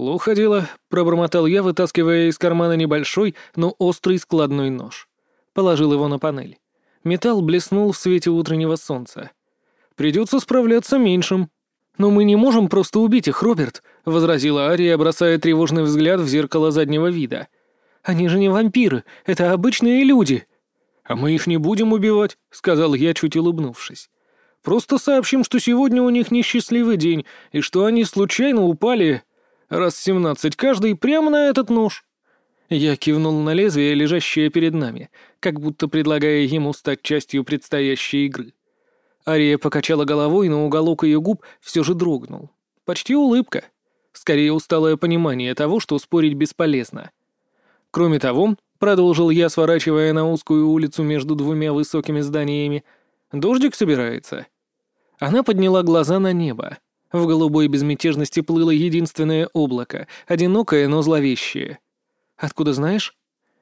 «Плохо дело», — пробормотал я, вытаскивая из кармана небольшой, но острый складной нож. Положил его на панель. Металл блеснул в свете утреннего солнца. «Придется справляться меньшим». «Но мы не можем просто убить их, Роберт», — возразила Ария, бросая тревожный взгляд в зеркало заднего вида. «Они же не вампиры, это обычные люди». «А мы их не будем убивать», — сказал я, чуть улыбнувшись. «Просто сообщим, что сегодня у них несчастливый день, и что они случайно упали раз семнадцать каждый прямо на этот нож». Я кивнул на лезвие, лежащее перед нами, как будто предлагая ему стать частью предстоящей игры. Ария покачала головой, но уголок ее губ все же дрогнул. Почти улыбка. Скорее усталое понимание того, что спорить бесполезно. Кроме того, продолжил я, сворачивая на узкую улицу между двумя высокими зданиями, дождик собирается. Она подняла глаза на небо. В голубой безмятежности плыло единственное облако, одинокое, но зловещее. Откуда знаешь?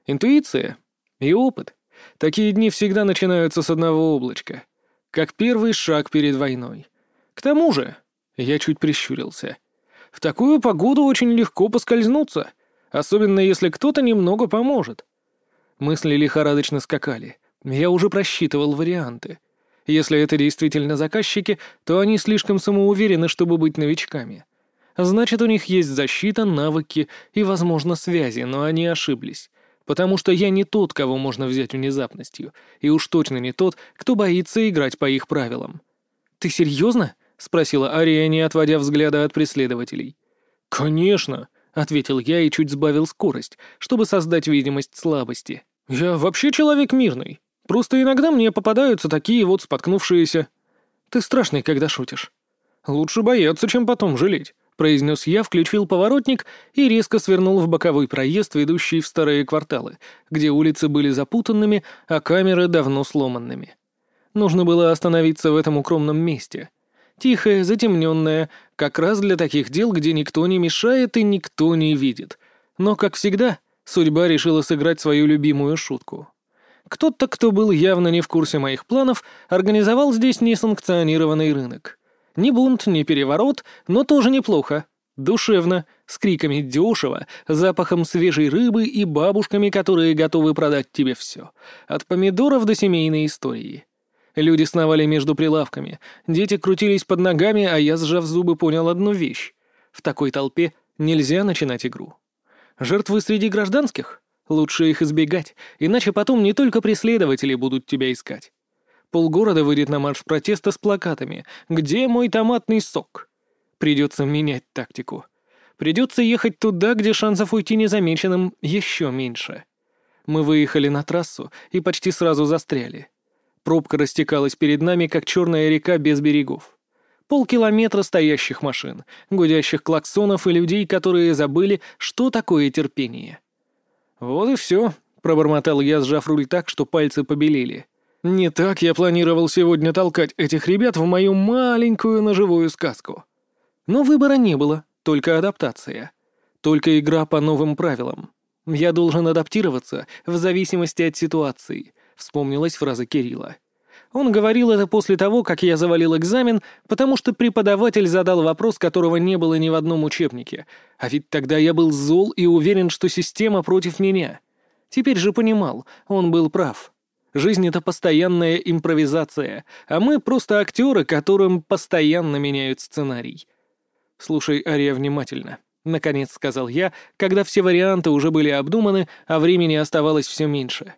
Интуиция и опыт. Такие дни всегда начинаются с одного облачка как первый шаг перед войной. К тому же, я чуть прищурился, в такую погоду очень легко поскользнуться, особенно если кто-то немного поможет. Мысли лихорадочно скакали. Я уже просчитывал варианты. Если это действительно заказчики, то они слишком самоуверены, чтобы быть новичками. Значит, у них есть защита, навыки и, возможно, связи, но они ошиблись потому что я не тот, кого можно взять внезапностью, и уж точно не тот, кто боится играть по их правилам. «Ты серьезно?» — спросила Ария, не отводя взгляда от преследователей. «Конечно», — ответил я и чуть сбавил скорость, чтобы создать видимость слабости. «Я вообще человек мирный. Просто иногда мне попадаются такие вот споткнувшиеся. Ты страшный, когда шутишь. Лучше бояться, чем потом жалеть произнес я, включил поворотник и резко свернул в боковой проезд, ведущий в старые кварталы, где улицы были запутанными, а камеры давно сломанными. Нужно было остановиться в этом укромном месте. Тихое, затемненное, как раз для таких дел, где никто не мешает и никто не видит. Но, как всегда, судьба решила сыграть свою любимую шутку. Кто-то, кто был явно не в курсе моих планов, организовал здесь несанкционированный рынок. Ни бунт, ни переворот, но тоже неплохо. Душевно, с криками дешево, запахом свежей рыбы и бабушками, которые готовы продать тебе все. От помидоров до семейной истории. Люди сновали между прилавками, дети крутились под ногами, а я, сжав зубы, понял одну вещь. В такой толпе нельзя начинать игру. Жертвы среди гражданских? Лучше их избегать, иначе потом не только преследователи будут тебя искать. Полгорода выйдет на марш протеста с плакатами «Где мой томатный сок?». Придется менять тактику. Придется ехать туда, где шансов уйти незамеченным еще меньше. Мы выехали на трассу и почти сразу застряли. Пробка растекалась перед нами, как черная река без берегов. Полкилометра стоящих машин, гудящих клаксонов и людей, которые забыли, что такое терпение. «Вот и все», — пробормотал я, сжав руль так, что пальцы побелели. Не так я планировал сегодня толкать этих ребят в мою маленькую ножевую сказку. Но выбора не было, только адаптация. Только игра по новым правилам. Я должен адаптироваться в зависимости от ситуации, вспомнилась фраза Кирилла. Он говорил это после того, как я завалил экзамен, потому что преподаватель задал вопрос, которого не было ни в одном учебнике. А ведь тогда я был зол и уверен, что система против меня. Теперь же понимал, он был прав. Жизнь — это постоянная импровизация, а мы просто актеры, которым постоянно меняют сценарий. «Слушай, Ария, внимательно», — наконец сказал я, когда все варианты уже были обдуманы, а времени оставалось все меньше.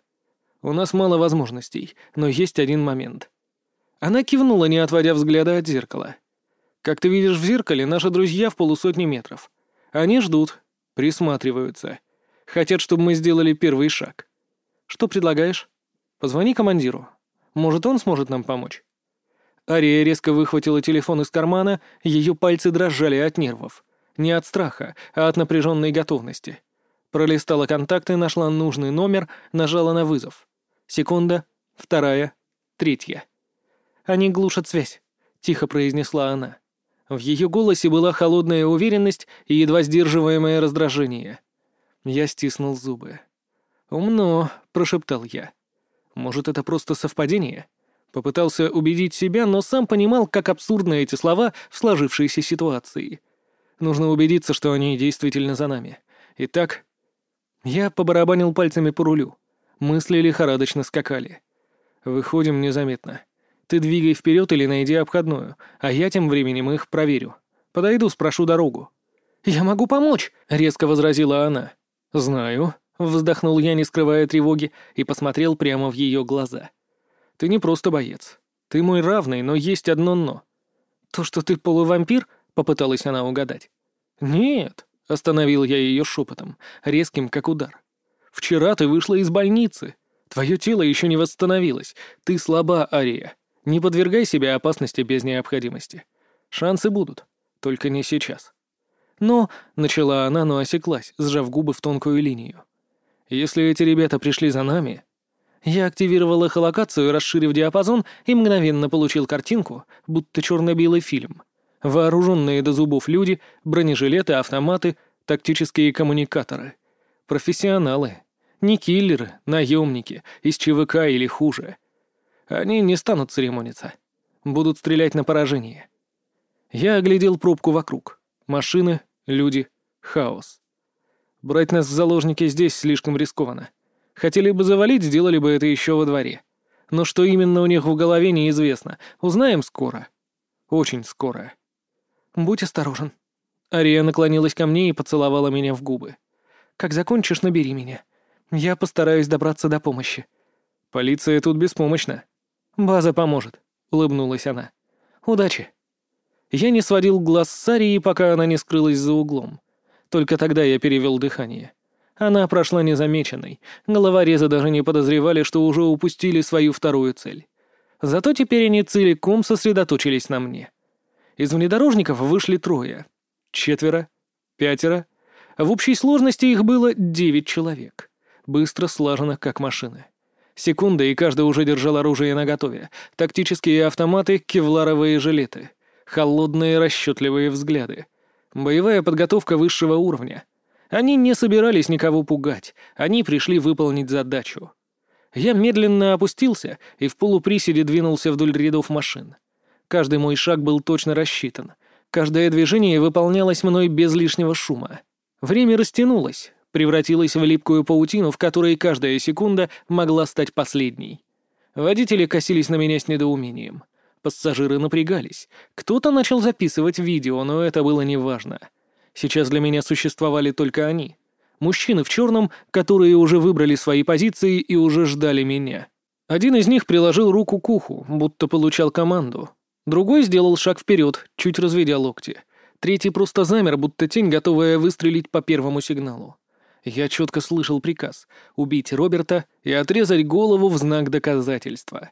«У нас мало возможностей, но есть один момент». Она кивнула, не отводя взгляда от зеркала. «Как ты видишь в зеркале, наши друзья в полусотни метров. Они ждут, присматриваются. Хотят, чтобы мы сделали первый шаг. Что предлагаешь?» Позвони командиру. Может, он сможет нам помочь?» Ария резко выхватила телефон из кармана, ее пальцы дрожали от нервов. Не от страха, а от напряженной готовности. Пролистала контакты, нашла нужный номер, нажала на вызов. Секунда, вторая, третья. «Они глушат связь», — тихо произнесла она. В ее голосе была холодная уверенность и едва сдерживаемое раздражение. Я стиснул зубы. «Умно», — прошептал я. Может, это просто совпадение? Попытался убедить себя, но сам понимал, как абсурдны эти слова в сложившейся ситуации. Нужно убедиться, что они действительно за нами. Итак, я побарабанил пальцами по рулю. Мысли лихорадочно скакали. Выходим незаметно. Ты двигай вперед или найди обходную, а я тем временем их проверю. Подойду, спрошу дорогу. «Я могу помочь», — резко возразила она. «Знаю», — вздохнул я, не скрывая тревоги, и посмотрел прямо в ее глаза. «Ты не просто боец. Ты мой равный, но есть одно «но». «То, что ты полувампир?» — попыталась она угадать. «Нет», — остановил я ее шепотом, резким, как удар. «Вчера ты вышла из больницы. Твое тело еще не восстановилось. Ты слаба, Ария. Не подвергай себя опасности без необходимости. Шансы будут, только не сейчас». «Но...» — начала она, но осеклась, сжав губы в тонкую линию. «Если эти ребята пришли за нами...» Я активировал эхолокацию, расширив диапазон, и мгновенно получил картинку, будто черно-белый фильм. Вооруженные до зубов люди, бронежилеты, автоматы, тактические коммуникаторы. Профессионалы. Не киллеры, наемники, из ЧВК или хуже. Они не станут церемониться. Будут стрелять на поражение. Я оглядел пробку вокруг. Машины, люди, хаос. Брать нас в заложники здесь слишком рискованно. Хотели бы завалить, сделали бы это еще во дворе. Но что именно у них в голове, неизвестно. Узнаем скоро. Очень скоро. Будь осторожен. Ария наклонилась ко мне и поцеловала меня в губы. Как закончишь, набери меня. Я постараюсь добраться до помощи. Полиция тут беспомощна. База поможет, улыбнулась она. Удачи. Я не сводил глаз с Арии, пока она не скрылась за углом. Только тогда я перевел дыхание. Она прошла незамеченной. Головорезы даже не подозревали, что уже упустили свою вторую цель. Зато теперь они целиком сосредоточились на мне. Из внедорожников вышли трое. Четверо. Пятеро. В общей сложности их было девять человек. Быстро слажено, как машины. Секунда, и каждый уже держал оружие наготове. Тактические автоматы, кевларовые жилеты — холодные расчетливые взгляды. Боевая подготовка высшего уровня. Они не собирались никого пугать, они пришли выполнить задачу. Я медленно опустился и в полуприседе двинулся вдоль рядов машин. Каждый мой шаг был точно рассчитан. Каждое движение выполнялось мной без лишнего шума. Время растянулось, превратилось в липкую паутину, в которой каждая секунда могла стать последней. Водители косились на меня с недоумением. Пассажиры напрягались. Кто-то начал записывать видео, но это было неважно. Сейчас для меня существовали только они. Мужчины в черном, которые уже выбрали свои позиции и уже ждали меня. Один из них приложил руку к уху, будто получал команду. Другой сделал шаг вперед, чуть разведя локти. Третий просто замер, будто тень, готовая выстрелить по первому сигналу. Я четко слышал приказ — убить Роберта и отрезать голову в знак доказательства.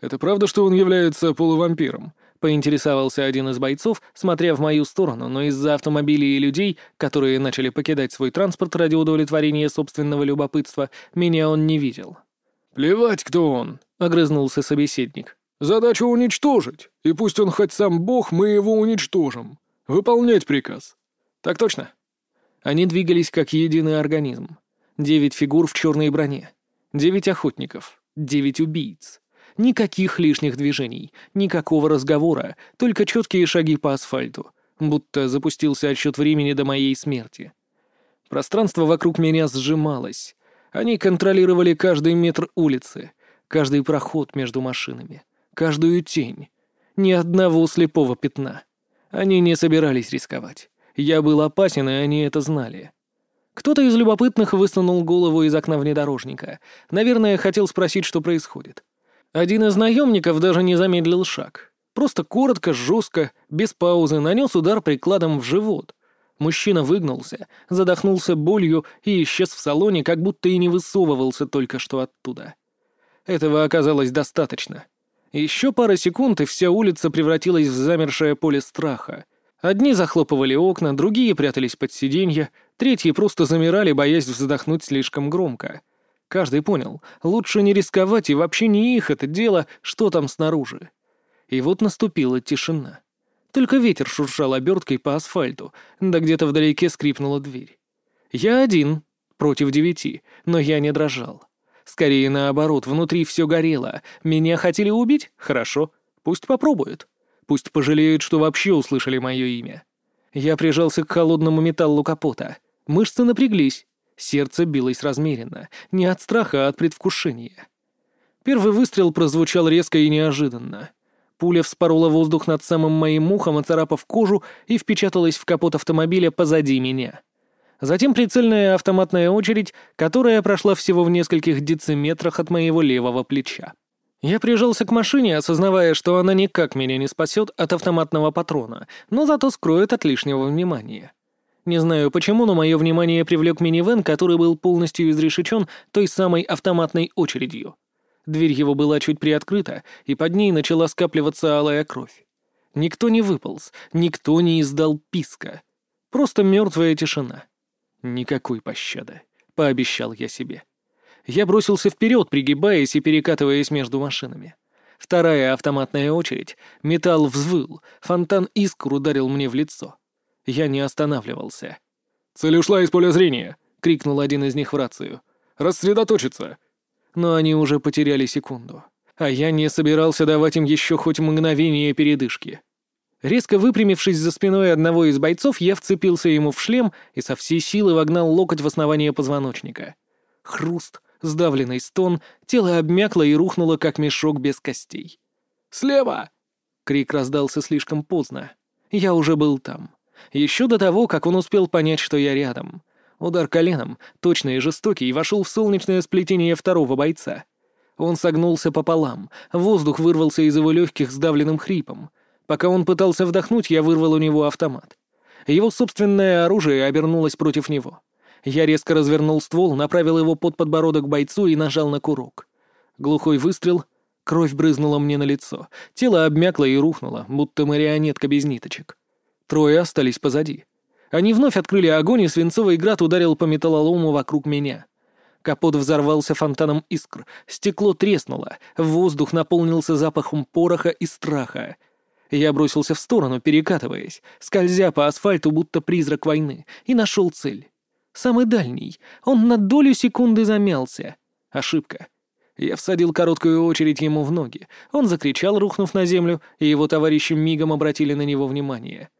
«Это правда, что он является полувампиром?» — поинтересовался один из бойцов, смотря в мою сторону, но из-за автомобилей и людей, которые начали покидать свой транспорт ради удовлетворения собственного любопытства, меня он не видел. «Плевать, кто он!» — огрызнулся собеседник. «Задача уничтожить, и пусть он хоть сам бог, мы его уничтожим. Выполнять приказ». «Так точно». Они двигались как единый организм. Девять фигур в черной броне. Девять охотников. Девять убийц. Никаких лишних движений, никакого разговора, только четкие шаги по асфальту, будто запустился отсчет времени до моей смерти. Пространство вокруг меня сжималось. Они контролировали каждый метр улицы, каждый проход между машинами, каждую тень. Ни одного слепого пятна. Они не собирались рисковать. Я был опасен, и они это знали. Кто-то из любопытных высунул голову из окна внедорожника. Наверное, хотел спросить, что происходит. Один из наемников даже не замедлил шаг. Просто коротко, жестко, без паузы нанес удар прикладом в живот. Мужчина выгнулся, задохнулся болью и исчез в салоне, как будто и не высовывался только что оттуда. Этого оказалось достаточно. Еще пара секунд, и вся улица превратилась в замершее поле страха. Одни захлопывали окна, другие прятались под сиденья, третьи просто замирали, боясь вздохнуть слишком громко — Каждый понял, лучше не рисковать, и вообще не их это дело, что там снаружи. И вот наступила тишина. Только ветер шуршал оберткой по асфальту, да где-то вдалеке скрипнула дверь. Я один, против девяти, но я не дрожал. Скорее наоборот, внутри все горело. Меня хотели убить? Хорошо. Пусть попробуют. Пусть пожалеют, что вообще услышали мое имя. Я прижался к холодному металлу капота. Мышцы напряглись. Сердце билось размеренно. Не от страха, а от предвкушения. Первый выстрел прозвучал резко и неожиданно. Пуля вспорола воздух над самым моим ухом, оцарапав кожу и впечаталась в капот автомобиля позади меня. Затем прицельная автоматная очередь, которая прошла всего в нескольких дециметрах от моего левого плеча. Я прижался к машине, осознавая, что она никак меня не спасет от автоматного патрона, но зато скроет от лишнего внимания. Не знаю почему, но мое внимание привлек минивэн, который был полностью изрешечен той самой автоматной очередью. Дверь его была чуть приоткрыта, и под ней начала скапливаться алая кровь. Никто не выполз, никто не издал писка. Просто мертвая тишина. Никакой пощады, пообещал я себе. Я бросился вперед, пригибаясь и перекатываясь между машинами. Вторая автоматная очередь, металл взвыл, фонтан искр ударил мне в лицо. Я не останавливался. «Цель ушла из поля зрения!» — крикнул один из них в рацию. «Рассредоточиться!» но они уже потеряли секунду. А я не собирался давать им еще хоть мгновение передышки. Резко выпрямившись за спиной одного из бойцов, я вцепился ему в шлем и со всей силы вогнал локоть в основание позвоночника. Хруст, сдавленный стон, тело обмякло и рухнуло, как мешок без костей. «Слева!» Крик раздался слишком поздно. Я уже был там. Еще до того, как он успел понять, что я рядом — Удар коленом, точный и жестокий, вошел в солнечное сплетение второго бойца. Он согнулся пополам, воздух вырвался из его легких сдавленным хрипом. Пока он пытался вдохнуть, я вырвал у него автомат. Его собственное оружие обернулось против него. Я резко развернул ствол, направил его под подбородок бойцу и нажал на курок. Глухой выстрел, кровь брызнула мне на лицо, тело обмякло и рухнуло, будто марионетка без ниточек. Трое остались позади. Они вновь открыли огонь, и свинцовый град ударил по металлолому вокруг меня. Капот взорвался фонтаном искр, стекло треснуло, воздух наполнился запахом пороха и страха. Я бросился в сторону, перекатываясь, скользя по асфальту, будто призрак войны, и нашел цель. Самый дальний. Он на долю секунды замялся. Ошибка. Я всадил короткую очередь ему в ноги. Он закричал, рухнув на землю, и его товарищи мигом обратили на него внимание.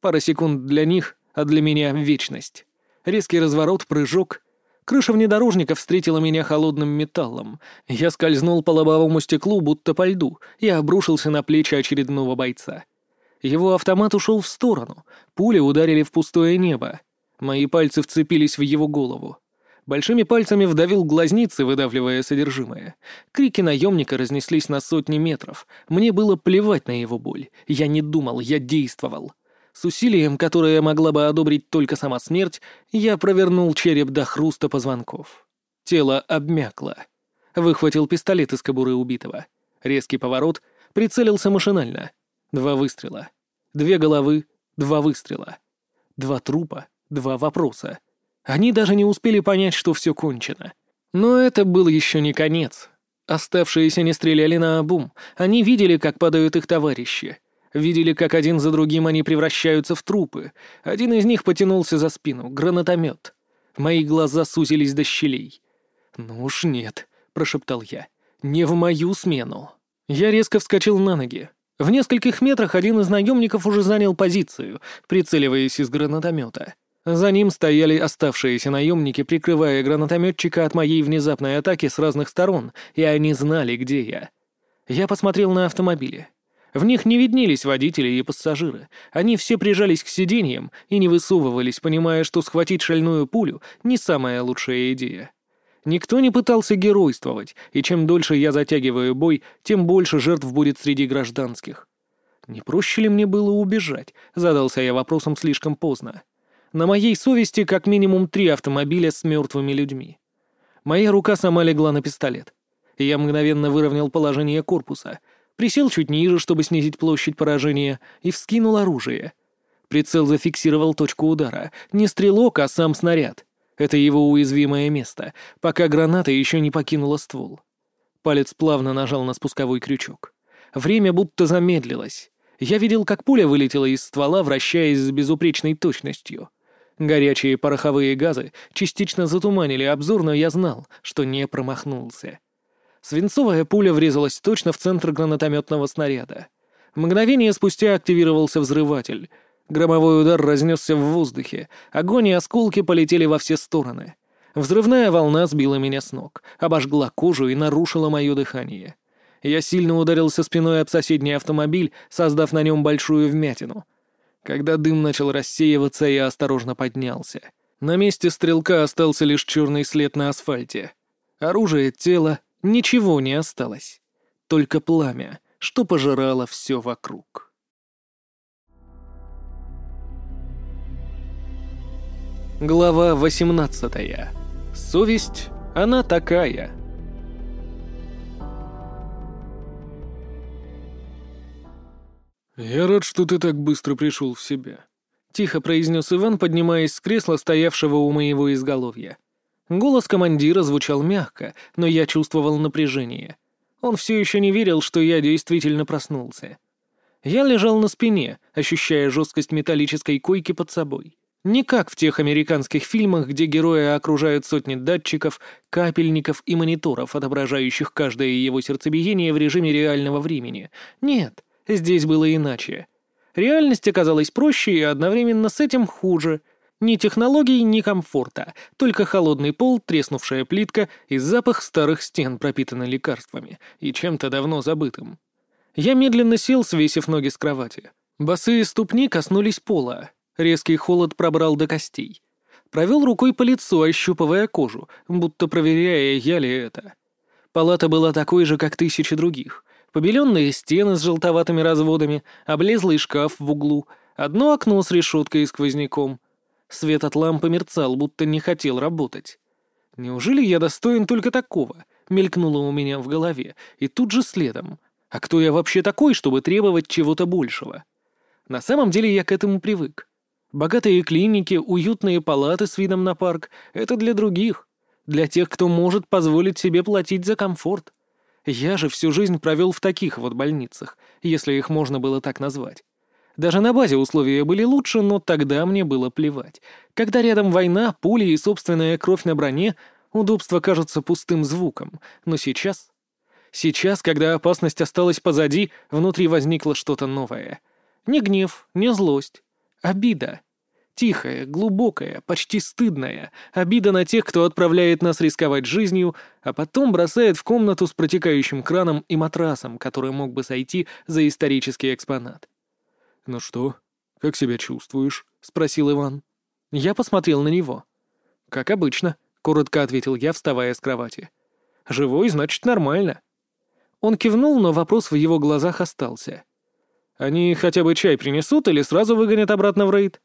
Пара секунд для них, а для меня — вечность. Резкий разворот, прыжок. Крыша внедорожника встретила меня холодным металлом. Я скользнул по лобовому стеклу, будто по льду, и обрушился на плечи очередного бойца. Его автомат ушел в сторону. Пули ударили в пустое небо. Мои пальцы вцепились в его голову. Большими пальцами вдавил глазницы, выдавливая содержимое. Крики наемника разнеслись на сотни метров. Мне было плевать на его боль. Я не думал, я действовал. С усилием, которое могла бы одобрить только сама смерть, я провернул череп до хруста позвонков. Тело обмякло. Выхватил пистолет из кобуры убитого. Резкий поворот, прицелился машинально. Два выстрела. Две головы, два выстрела. Два трупа, два вопроса. Они даже не успели понять, что все кончено. Но это был еще не конец. Оставшиеся не стреляли на обум. Они видели, как падают их товарищи. Видели, как один за другим они превращаются в трупы. Один из них потянулся за спину, гранатомет. Мои глаза сузились до щелей. «Ну уж нет», — прошептал я. «Не в мою смену». Я резко вскочил на ноги. В нескольких метрах один из наемников уже занял позицию, прицеливаясь из гранатомета. За ним стояли оставшиеся наемники, прикрывая гранатометчика от моей внезапной атаки с разных сторон, и они знали, где я. Я посмотрел на автомобили. В них не виднелись водители и пассажиры. Они все прижались к сиденьям и не высовывались, понимая, что схватить шальную пулю — не самая лучшая идея. Никто не пытался геройствовать, и чем дольше я затягиваю бой, тем больше жертв будет среди гражданских. Не проще ли мне было убежать? Задался я вопросом слишком поздно. На моей совести как минимум три автомобиля с мертвыми людьми. Моя рука сама легла на пистолет. Я мгновенно выровнял положение корпуса — присел чуть ниже, чтобы снизить площадь поражения, и вскинул оружие. Прицел зафиксировал точку удара. Не стрелок, а сам снаряд. Это его уязвимое место, пока граната еще не покинула ствол. Палец плавно нажал на спусковой крючок. Время будто замедлилось. Я видел, как пуля вылетела из ствола, вращаясь с безупречной точностью. Горячие пороховые газы частично затуманили обзор, но я знал, что не промахнулся. Свинцовая пуля врезалась точно в центр гранатометного снаряда. Мгновение спустя активировался взрыватель. Громовой удар разнесся в воздухе, огонь и осколки полетели во все стороны. Взрывная волна сбила меня с ног, обожгла кожу и нарушила мое дыхание. Я сильно ударился спиной об соседний автомобиль, создав на нем большую вмятину. Когда дым начал рассеиваться, я осторожно поднялся. На месте стрелка остался лишь черный след на асфальте. Оружие, тело, ничего не осталось. Только пламя, что пожирало все вокруг. Глава 18. Совесть, она такая. «Я рад, что ты так быстро пришел в себя», — тихо произнес Иван, поднимаясь с кресла, стоявшего у моего изголовья. Голос командира звучал мягко, но я чувствовал напряжение. Он все еще не верил, что я действительно проснулся. Я лежал на спине, ощущая жесткость металлической койки под собой. Не как в тех американских фильмах, где героя окружают сотни датчиков, капельников и мониторов, отображающих каждое его сердцебиение в режиме реального времени. Нет, здесь было иначе. Реальность оказалась проще и одновременно с этим хуже. Ни технологий, ни комфорта, только холодный пол, треснувшая плитка и запах старых стен, пропитанный лекарствами и чем-то давно забытым. Я медленно сел, свесив ноги с кровати. Босые ступни коснулись пола, Резкий холод пробрал до костей. Провел рукой по лицу, ощупывая кожу, будто проверяя, я ли это. Палата была такой же, как тысячи других. Побеленные стены с желтоватыми разводами, облезлый шкаф в углу, одно окно с решеткой и сквозняком. Свет от лампы мерцал, будто не хотел работать. «Неужели я достоин только такого?» — мелькнуло у меня в голове, и тут же следом. «А кто я вообще такой, чтобы требовать чего-то большего?» На самом деле я к этому привык. Богатые клиники, уютные палаты с видом на парк — это для других, для тех, кто может позволить себе платить за комфорт. Я же всю жизнь провел в таких вот больницах, если их можно было так назвать. Даже на базе условия были лучше, но тогда мне было плевать. Когда рядом война, пули и собственная кровь на броне, удобство кажется пустым звуком. Но сейчас... Сейчас, когда опасность осталась позади, внутри возникло что-то новое. Не гнев, не злость, Обида. Тихая, глубокая, почти стыдная. Обида на тех, кто отправляет нас рисковать жизнью, а потом бросает в комнату с протекающим краном и матрасом, который мог бы сойти за исторический экспонат. «Ну что, как себя чувствуешь?» — спросил Иван. Я посмотрел на него. «Как обычно», — коротко ответил я, вставая с кровати. «Живой, значит, нормально». Он кивнул, но вопрос в его глазах остался. Они хотя бы чай принесут или сразу выгонят обратно в рейд?»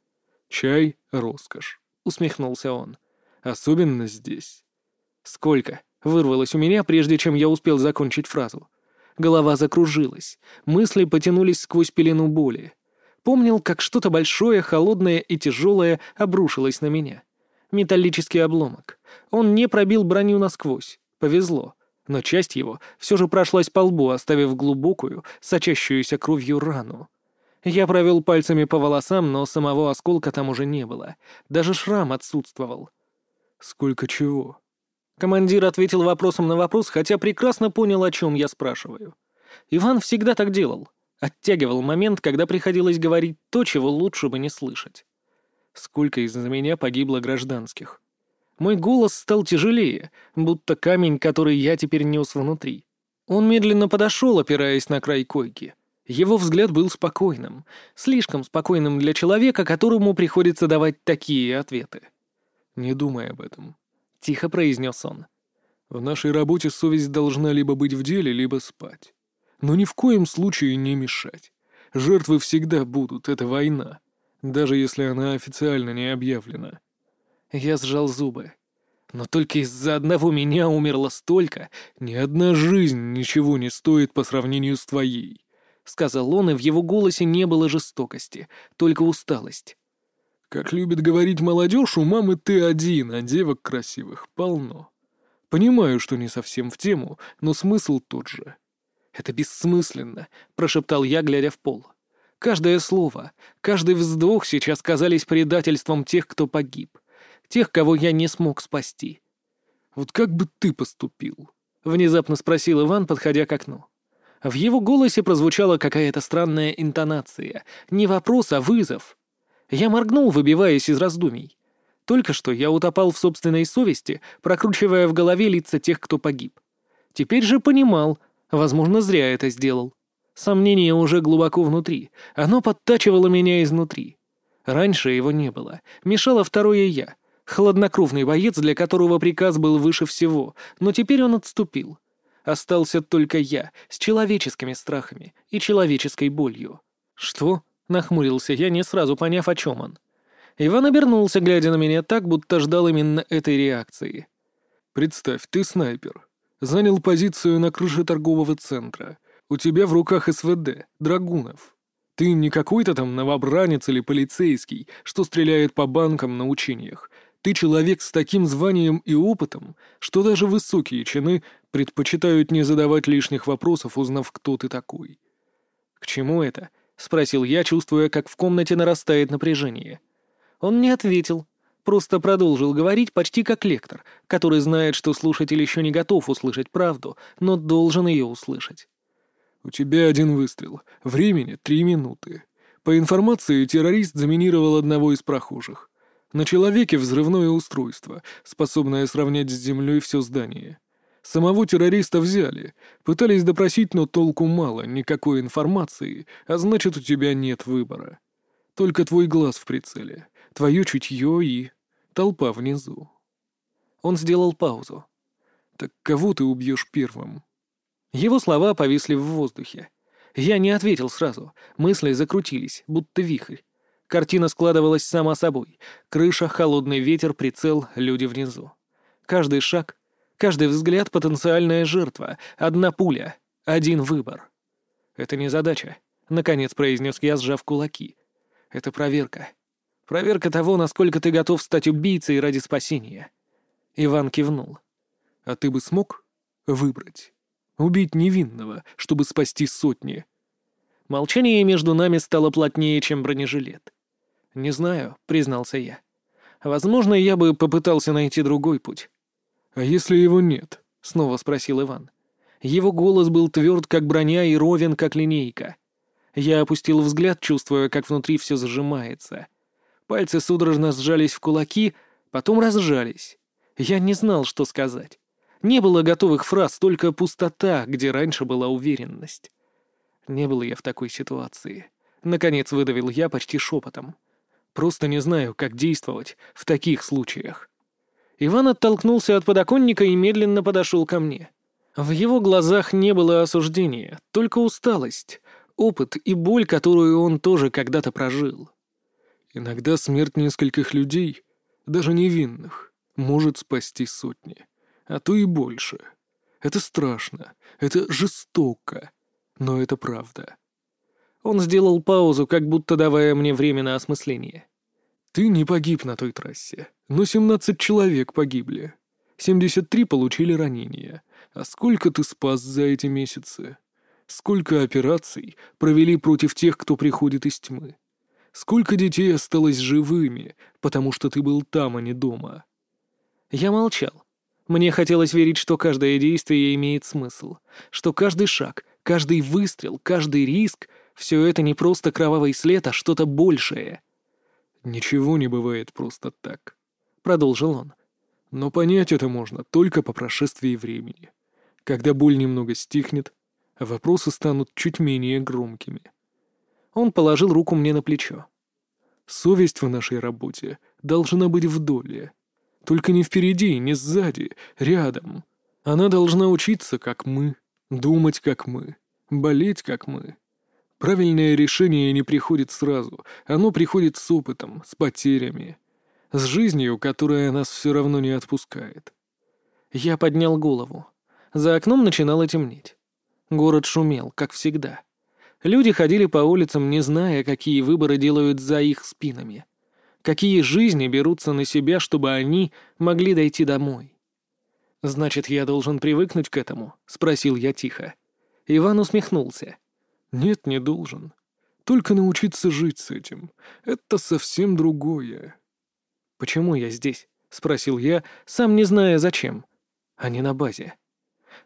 «Чай — роскошь», — усмехнулся он. «Особенно здесь». «Сколько?» — вырвалось у меня, прежде чем я успел закончить фразу. Голова закружилась, мысли потянулись сквозь пелену боли. Помнил, как что-то большое, холодное и тяжелое обрушилось на меня. Металлический обломок. Он не пробил броню насквозь. Повезло но часть его все же прошлась по лбу, оставив глубокую, сочащуюся кровью рану. Я провел пальцами по волосам, но самого осколка там уже не было. Даже шрам отсутствовал. «Сколько чего?» Командир ответил вопросом на вопрос, хотя прекрасно понял, о чем я спрашиваю. Иван всегда так делал. Оттягивал момент, когда приходилось говорить то, чего лучше бы не слышать. Сколько из-за меня погибло гражданских? Мой голос стал тяжелее, будто камень, который я теперь нес внутри. Он медленно подошел, опираясь на край койки. Его взгляд был спокойным, слишком спокойным для человека, которому приходится давать такие ответы. «Не думай об этом», — тихо произнес он. «В нашей работе совесть должна либо быть в деле, либо спать. Но ни в коем случае не мешать. Жертвы всегда будут, это война, даже если она официально не объявлена». Я сжал зубы. Но только из-за одного меня умерло столько. Ни одна жизнь ничего не стоит по сравнению с твоей. — сказал он, и в его голосе не было жестокости, только усталость. «Как любит говорить молодежь, у мамы ты один, а девок красивых полно. Понимаю, что не совсем в тему, но смысл тот же». «Это бессмысленно», — прошептал я, глядя в пол. Каждое слово, каждый вздох сейчас казались предательством тех, кто погиб. Тех, кого я не смог спасти. «Вот как бы ты поступил?» — внезапно спросил Иван, подходя к окну. В его голосе прозвучала какая-то странная интонация. Не вопрос, а вызов. Я моргнул, выбиваясь из раздумий. Только что я утопал в собственной совести, прокручивая в голове лица тех, кто погиб. Теперь же понимал, возможно, зря это сделал. Сомнение уже глубоко внутри, оно подтачивало меня изнутри. Раньше его не было, мешало второе «я», хладнокровный боец, для которого приказ был выше всего, но теперь он отступил. Остался только я, с человеческими страхами и человеческой болью. «Что?» — нахмурился я, не сразу поняв, о чем он. Иван обернулся, глядя на меня так, будто ждал именно этой реакции. «Представь, ты снайпер. Занял позицию на крыше торгового центра. У тебя в руках СВД, Драгунов. Ты не какой-то там новобранец или полицейский, что стреляет по банкам на учениях. Ты человек с таким званием и опытом, что даже высокие чины предпочитают не задавать лишних вопросов, узнав, кто ты такой. «К чему это?» — спросил я, чувствуя, как в комнате нарастает напряжение. Он не ответил, просто продолжил говорить почти как лектор, который знает, что слушатель еще не готов услышать правду, но должен ее услышать. «У тебя один выстрел. Времени — три минуты. По информации, террорист заминировал одного из прохожих. На человеке взрывное устройство, способное сравнять с землей все здание. Самого террориста взяли. Пытались допросить, но толку мало, никакой информации, а значит, у тебя нет выбора. Только твой глаз в прицеле твое чутье и... толпа внизу. Он сделал паузу. «Так кого ты убьешь первым?» Его слова повисли в воздухе. Я не ответил сразу. Мысли закрутились, будто вихрь. Картина складывалась сама собой. Крыша, холодный ветер, прицел, люди внизу. Каждый шаг, каждый взгляд — потенциальная жертва. Одна пуля, один выбор. «Это не задача», — наконец произнес я, сжав кулаки. «Это проверка. Проверка того, насколько ты готов стать убийцей ради спасения». Иван кивнул. «А ты бы смог выбрать? Убить невинного, чтобы спасти сотни?» Молчание между нами стало плотнее, чем бронежилет. «Не знаю», — признался я. «Возможно, я бы попытался найти другой путь». «А если его нет?» — снова спросил Иван. Его голос был тверд, как броня, и ровен, как линейка. Я опустил взгляд, чувствуя, как внутри все зажимается. Пальцы судорожно сжались в кулаки, потом разжались. Я не знал, что сказать. Не было готовых фраз, только пустота, где раньше была уверенность. Не был я в такой ситуации. Наконец выдавил я почти шепотом. Просто не знаю, как действовать в таких случаях. Иван оттолкнулся от подоконника и медленно подошел ко мне. В его глазах не было осуждения, только усталость, опыт и боль, которую он тоже когда-то прожил. Иногда смерть нескольких людей, даже невинных, может спасти сотни, а то и больше. Это страшно, это жестоко, но это правда. Он сделал паузу, как будто давая мне время на осмысление. Ты не погиб на той трассе, но 17 человек погибли. 73 получили ранения. А сколько ты спас за эти месяцы? Сколько операций провели против тех, кто приходит из тьмы? Сколько детей осталось живыми, потому что ты был там, а не дома?» Я молчал. Мне хотелось верить, что каждое действие имеет смысл, что каждый шаг, каждый выстрел, каждый риск — все это не просто кровавый след, а что-то большее. «Ничего не бывает просто так», — продолжил он. «Но понять это можно только по прошествии времени. Когда боль немного стихнет, вопросы станут чуть менее громкими. Он положил руку мне на плечо. «Совесть в нашей работе должна быть в доле. Только не впереди, не сзади, рядом. Она должна учиться, как мы, думать, как мы, болеть, как мы. Правильное решение не приходит сразу, оно приходит с опытом, с потерями, с жизнью, которая нас все равно не отпускает». Я поднял голову. За окном начинало темнеть. Город шумел, как всегда. Люди ходили по улицам, не зная, какие выборы делают за их спинами. Какие жизни берутся на себя, чтобы они могли дойти домой. «Значит, я должен привыкнуть к этому?» — спросил я тихо. Иван усмехнулся. «Нет, не должен. Только научиться жить с этим. Это совсем другое». «Почему я здесь?» — спросил я, сам не зная зачем. А не на базе.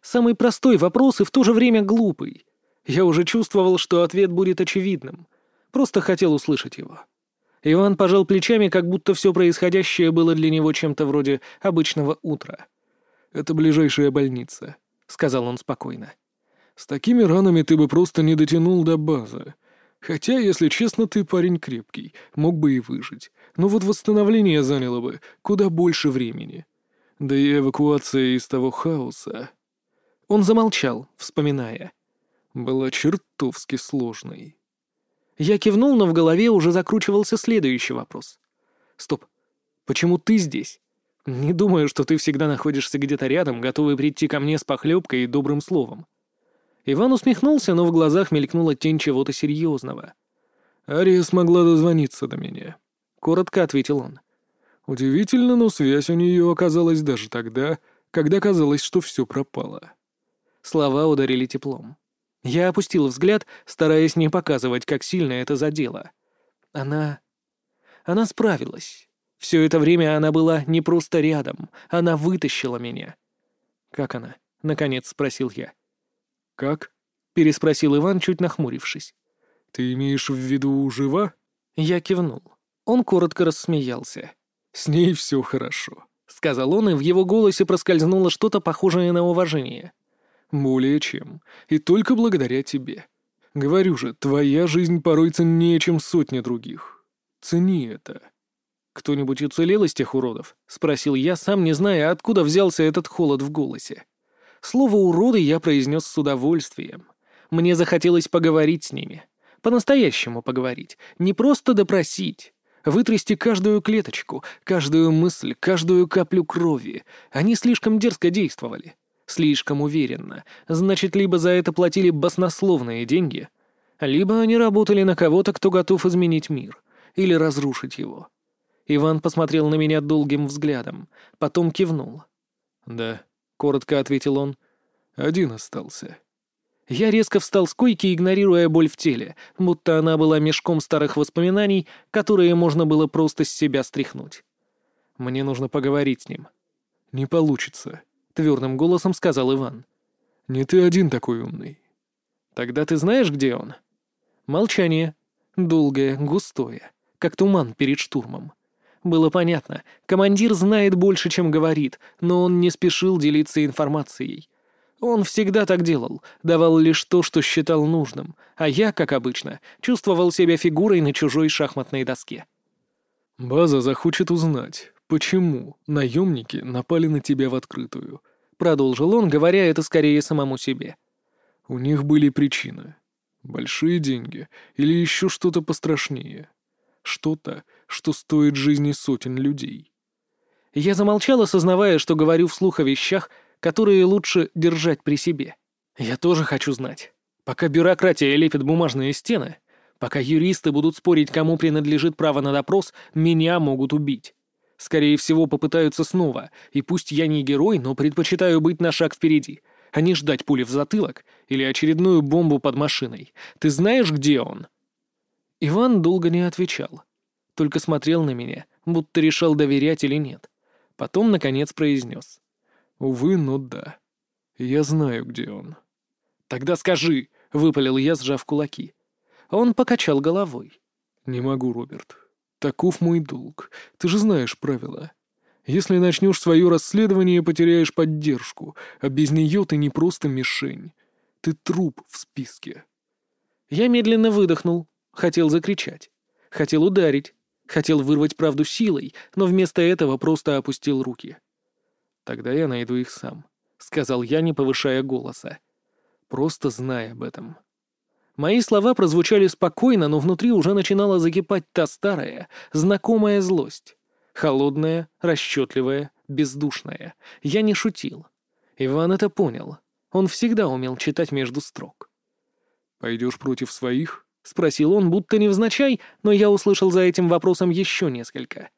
Самый простой вопрос и в то же время глупый. Я уже чувствовал, что ответ будет очевидным. Просто хотел услышать его. Иван пожал плечами, как будто все происходящее было для него чем-то вроде обычного утра. «Это ближайшая больница», — сказал он спокойно. «С такими ранами ты бы просто не дотянул до базы. Хотя, если честно, ты парень крепкий, мог бы и выжить. Но вот восстановление заняло бы куда больше времени. Да и эвакуация из того хаоса...» Он замолчал, вспоминая. «Была чертовски сложной». Я кивнул, но в голове уже закручивался следующий вопрос. «Стоп. Почему ты здесь? Не думаю, что ты всегда находишься где-то рядом, готовый прийти ко мне с похлебкой и добрым словом». Иван усмехнулся, но в глазах мелькнула тень чего-то серьезного. «Ария смогла дозвониться до меня», — коротко ответил он. «Удивительно, но связь у нее оказалась даже тогда, когда казалось, что все пропало». Слова ударили теплом. Я опустил взгляд, стараясь не показывать, как сильно это задело. Она... Она справилась. Все это время она была не просто рядом, она вытащила меня. «Как она?» — наконец спросил я. «Как?» — переспросил Иван, чуть нахмурившись. «Ты имеешь в виду жива?» Я кивнул. Он коротко рассмеялся. «С ней все хорошо», — сказал он, и в его голосе проскользнуло что-то похожее на уважение. «Более чем. И только благодаря тебе. Говорю же, твоя жизнь порой ценнее, чем сотни других. Цени это». «Кто-нибудь уцелел из тех уродов?» — спросил я, сам не зная, откуда взялся этот холод в голосе. Слово «уроды» я произнес с удовольствием. Мне захотелось поговорить с ними. По-настоящему поговорить. Не просто допросить. Вытрясти каждую клеточку, каждую мысль, каждую каплю крови. Они слишком дерзко действовали. Слишком уверенно. Значит, либо за это платили баснословные деньги, либо они работали на кого-то, кто готов изменить мир. Или разрушить его. Иван посмотрел на меня долгим взглядом, потом кивнул. «Да», — коротко ответил он, — «один остался». Я резко встал с койки, игнорируя боль в теле, будто она была мешком старых воспоминаний, которые можно было просто с себя стряхнуть. Мне нужно поговорить с ним. «Не получится», твердым голосом сказал Иван. «Не ты один такой умный». «Тогда ты знаешь, где он?» Молчание. Долгое, густое, как туман перед штурмом. Было понятно, командир знает больше, чем говорит, но он не спешил делиться информацией. Он всегда так делал, давал лишь то, что считал нужным, а я, как обычно, чувствовал себя фигурой на чужой шахматной доске. «База захочет узнать, «Почему наемники напали на тебя в открытую?» — продолжил он, говоря это скорее самому себе. «У них были причины. Большие деньги или еще что-то пострашнее. Что-то, что стоит жизни сотен людей». Я замолчал, осознавая, что говорю вслух о вещах, которые лучше держать при себе. Я тоже хочу знать. Пока бюрократия лепит бумажные стены, пока юристы будут спорить, кому принадлежит право на допрос, меня могут убить. Скорее всего, попытаются снова, и пусть я не герой, но предпочитаю быть на шаг впереди, а не ждать пули в затылок или очередную бомбу под машиной. Ты знаешь, где он?» Иван долго не отвечал, только смотрел на меня, будто решал доверять или нет. Потом, наконец, произнес. «Увы, но да. Я знаю, где он». «Тогда скажи», — выпалил я, сжав кулаки. Он покачал головой. «Не могу, Роберт. Таков мой долг. Ты же знаешь правила. Если начнешь свое расследование, потеряешь поддержку, а без нее ты не просто мишень. Ты труп в списке. Я медленно выдохнул. Хотел закричать. Хотел ударить. Хотел вырвать правду силой, но вместо этого просто опустил руки. «Тогда я найду их сам», — сказал я, не повышая голоса. «Просто знай об этом». Мои слова прозвучали спокойно, но внутри уже начинала закипать та старая, знакомая злость. Холодная, расчетливая, бездушная. Я не шутил. Иван это понял. Он всегда умел читать между строк. «Пойдешь против своих?» — спросил он, будто невзначай, но я услышал за этим вопросом еще несколько.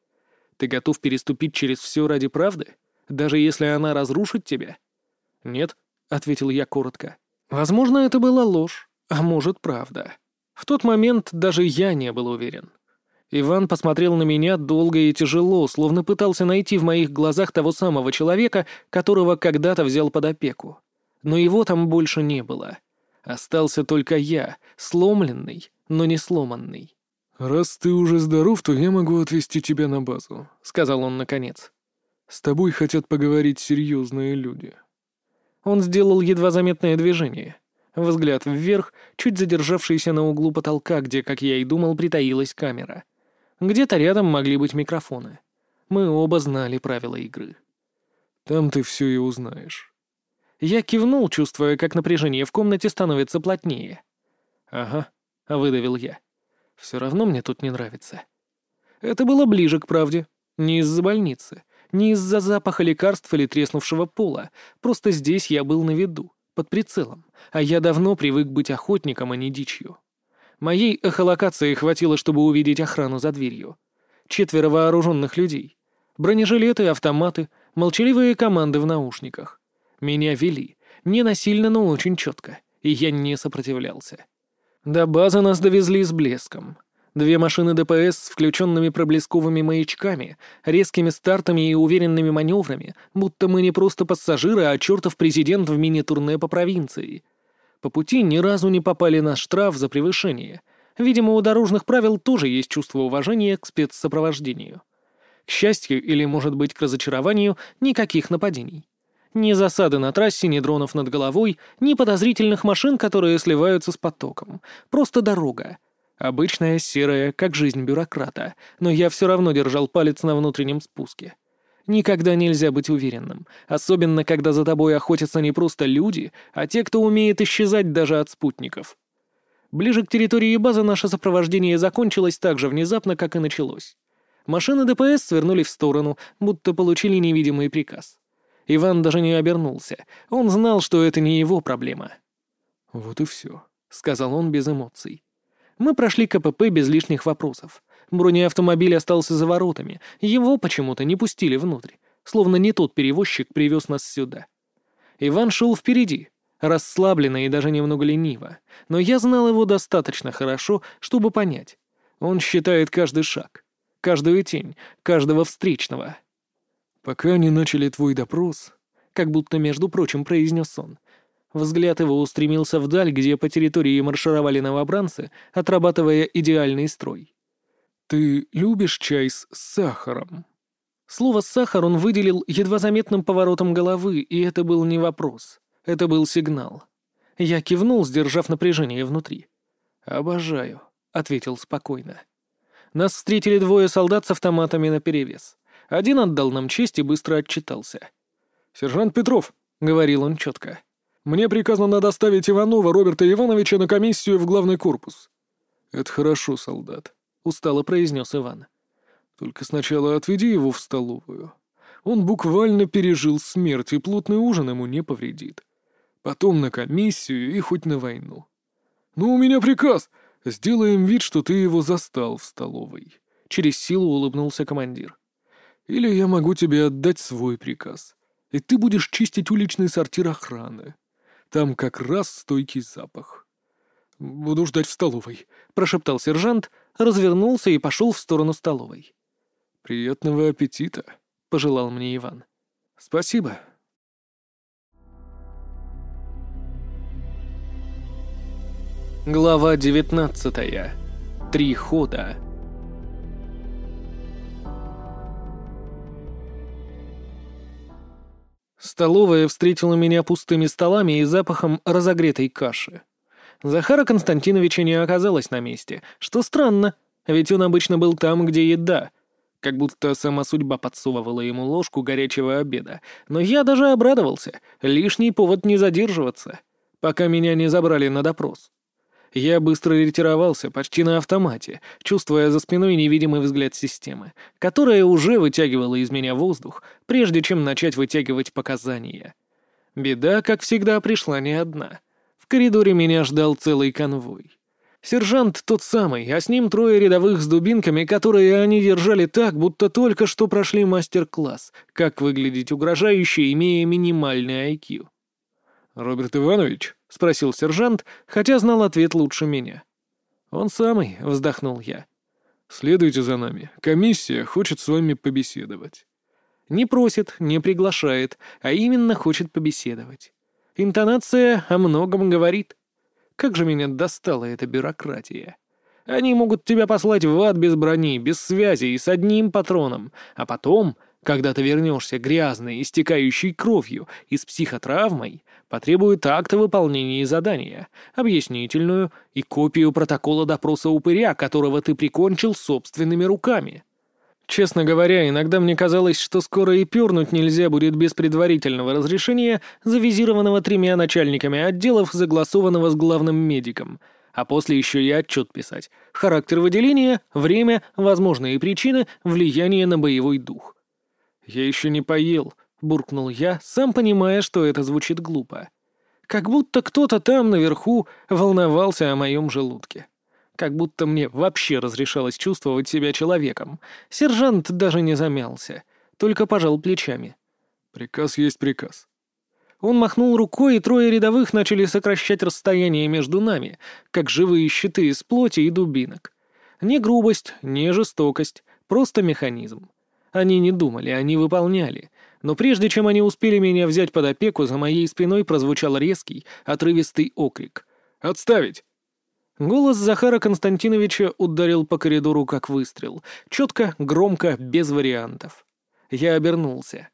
«Ты готов переступить через все ради правды, даже если она разрушит тебя?» «Нет», — ответил я коротко. «Возможно, это была ложь. А может, правда. В тот момент даже я не был уверен. Иван посмотрел на меня долго и тяжело, словно пытался найти в моих глазах того самого человека, которого когда-то взял под опеку. Но его там больше не было. Остался только я, сломленный, но не сломанный. «Раз ты уже здоров, то я могу отвезти тебя на базу», — сказал он наконец. «С тобой хотят поговорить серьезные люди». Он сделал едва заметное движение. Взгляд вверх, чуть задержавшийся на углу потолка, где, как я и думал, притаилась камера. Где-то рядом могли быть микрофоны. Мы оба знали правила игры. «Там ты все и узнаешь». Я кивнул, чувствуя, как напряжение в комнате становится плотнее. «Ага», — выдавил я. «Все равно мне тут не нравится». Это было ближе к правде. Не из-за больницы, не из-за запаха лекарств или треснувшего пола. Просто здесь я был на виду, под прицелом, а я давно привык быть охотником, а не дичью. Моей эхолокации хватило, чтобы увидеть охрану за дверью. Четверо вооруженных людей. Бронежилеты, автоматы, молчаливые команды в наушниках. Меня вели. Не насильно, но очень четко. И я не сопротивлялся. До базы нас довезли с блеском. Две машины ДПС с включенными проблесковыми маячками, резкими стартами и уверенными маневрами, будто мы не просто пассажиры, а чертов президент в мини-турне по провинции. По пути ни разу не попали на штраф за превышение. Видимо, у дорожных правил тоже есть чувство уважения к спецсопровождению. К счастью, или, может быть, к разочарованию, никаких нападений. Ни засады на трассе, ни дронов над головой, ни подозрительных машин, которые сливаются с потоком. Просто дорога. Обычная серая, как жизнь бюрократа, но я все равно держал палец на внутреннем спуске. Никогда нельзя быть уверенным, особенно когда за тобой охотятся не просто люди, а те, кто умеет исчезать даже от спутников. Ближе к территории базы наше сопровождение закончилось так же внезапно, как и началось. Машины ДПС свернули в сторону, будто получили невидимый приказ. Иван даже не обернулся. Он знал, что это не его проблема. «Вот и все», — сказал он без эмоций. Мы прошли КПП без лишних вопросов. Бронеавтомобиль остался за воротами. Его почему-то не пустили внутрь. Словно не тот перевозчик привез нас сюда. Иван шел впереди, расслабленно и даже немного лениво. Но я знал его достаточно хорошо, чтобы понять. Он считает каждый шаг, каждую тень, каждого встречного. «Пока не начали твой допрос», — как будто, между прочим, произнес он. Взгляд его устремился вдаль, где по территории маршировали новобранцы, отрабатывая идеальный строй. «Ты любишь чай с сахаром?» Слово «сахар» он выделил едва заметным поворотом головы, и это был не вопрос. Это был сигнал. Я кивнул, сдержав напряжение внутри. «Обожаю», — ответил спокойно. Нас встретили двое солдат с автоматами наперевес. Один отдал нам честь и быстро отчитался. «Сержант Петров», — говорил он четко, — «мне приказано доставить Иванова Роберта Ивановича на комиссию в главный корпус». «Это хорошо, солдат», — устало произнес Иван. «Только сначала отведи его в столовую. Он буквально пережил смерть, и плотный ужин ему не повредит. Потом на комиссию и хоть на войну. Ну, у меня приказ. Сделаем вид, что ты его застал в столовой». Через силу улыбнулся командир. Или я могу тебе отдать свой приказ, и ты будешь чистить уличный сортир охраны. Там как раз стойкий запах. Буду ждать в столовой», — прошептал сержант, развернулся и пошел в сторону столовой. «Приятного аппетита», — пожелал мне Иван. «Спасибо». Глава девятнадцатая. Три хода. Столовая встретила меня пустыми столами и запахом разогретой каши. Захара Константиновича не оказалось на месте, что странно, ведь он обычно был там, где еда. Как будто сама судьба подсовывала ему ложку горячего обеда. Но я даже обрадовался, лишний повод не задерживаться, пока меня не забрали на допрос. Я быстро ретировался, почти на автомате, чувствуя за спиной невидимый взгляд системы, которая уже вытягивала из меня воздух, прежде чем начать вытягивать показания. Беда, как всегда, пришла не одна. В коридоре меня ждал целый конвой. Сержант тот самый, а с ним трое рядовых с дубинками, которые они держали так, будто только что прошли мастер-класс, как выглядеть угрожающе, имея минимальный IQ. «Роберт Иванович?» — спросил сержант, хотя знал ответ лучше меня. «Он самый», — вздохнул я. «Следуйте за нами. Комиссия хочет с вами побеседовать». Не просит, не приглашает, а именно хочет побеседовать. Интонация о многом говорит. Как же меня достала эта бюрократия. Они могут тебя послать в ад без брони, без связи и с одним патроном, а потом, когда ты вернешься грязный, истекающий кровью и с психотравмой, потребуют акта выполнения задания, объяснительную и копию протокола допроса упыря, которого ты прикончил собственными руками. Честно говоря, иногда мне казалось, что скоро и пернуть нельзя будет без предварительного разрешения, завизированного тремя начальниками отделов, согласованного с главным медиком, а после еще и отчет писать. Характер выделения, время, возможные причины, влияние на боевой дух. «Я еще не поел», — буркнул я, сам понимая, что это звучит глупо. Как будто кто-то там наверху волновался о моем желудке. Как будто мне вообще разрешалось чувствовать себя человеком. Сержант даже не замялся, только пожал плечами. «Приказ есть приказ». Он махнул рукой, и трое рядовых начали сокращать расстояние между нами, как живые щиты из плоти и дубинок. Не грубость, не жестокость, просто механизм. Они не думали, они выполняли. Но прежде чем они успели меня взять под опеку, за моей спиной прозвучал резкий, отрывистый окрик. «Отставить! Голос Захара Константиновича ударил по коридору как выстрел. Четко, громко, без вариантов. Я обернулся.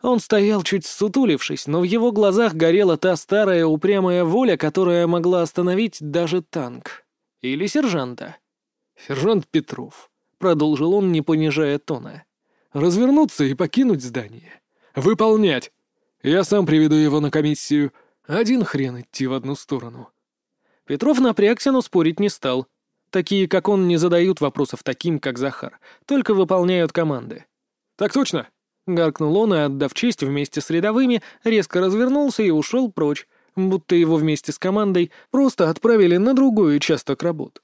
Он стоял чуть сутулившись, но в его глазах горела та старая упрямая воля, которая могла остановить даже танк. Или сержанта. «Сержант Петров», — продолжил он, не понижая тона. «Развернуться и покинуть здание. Выполнять. Я сам приведу его на комиссию. Один хрен идти в одну сторону». Петров напрягся, но спорить не стал. Такие, как он, не задают вопросов таким, как Захар, только выполняют команды. «Так точно!» — гаркнул он, и, отдав честь вместе с рядовыми, резко развернулся и ушел прочь, будто его вместе с командой просто отправили на другой участок работ.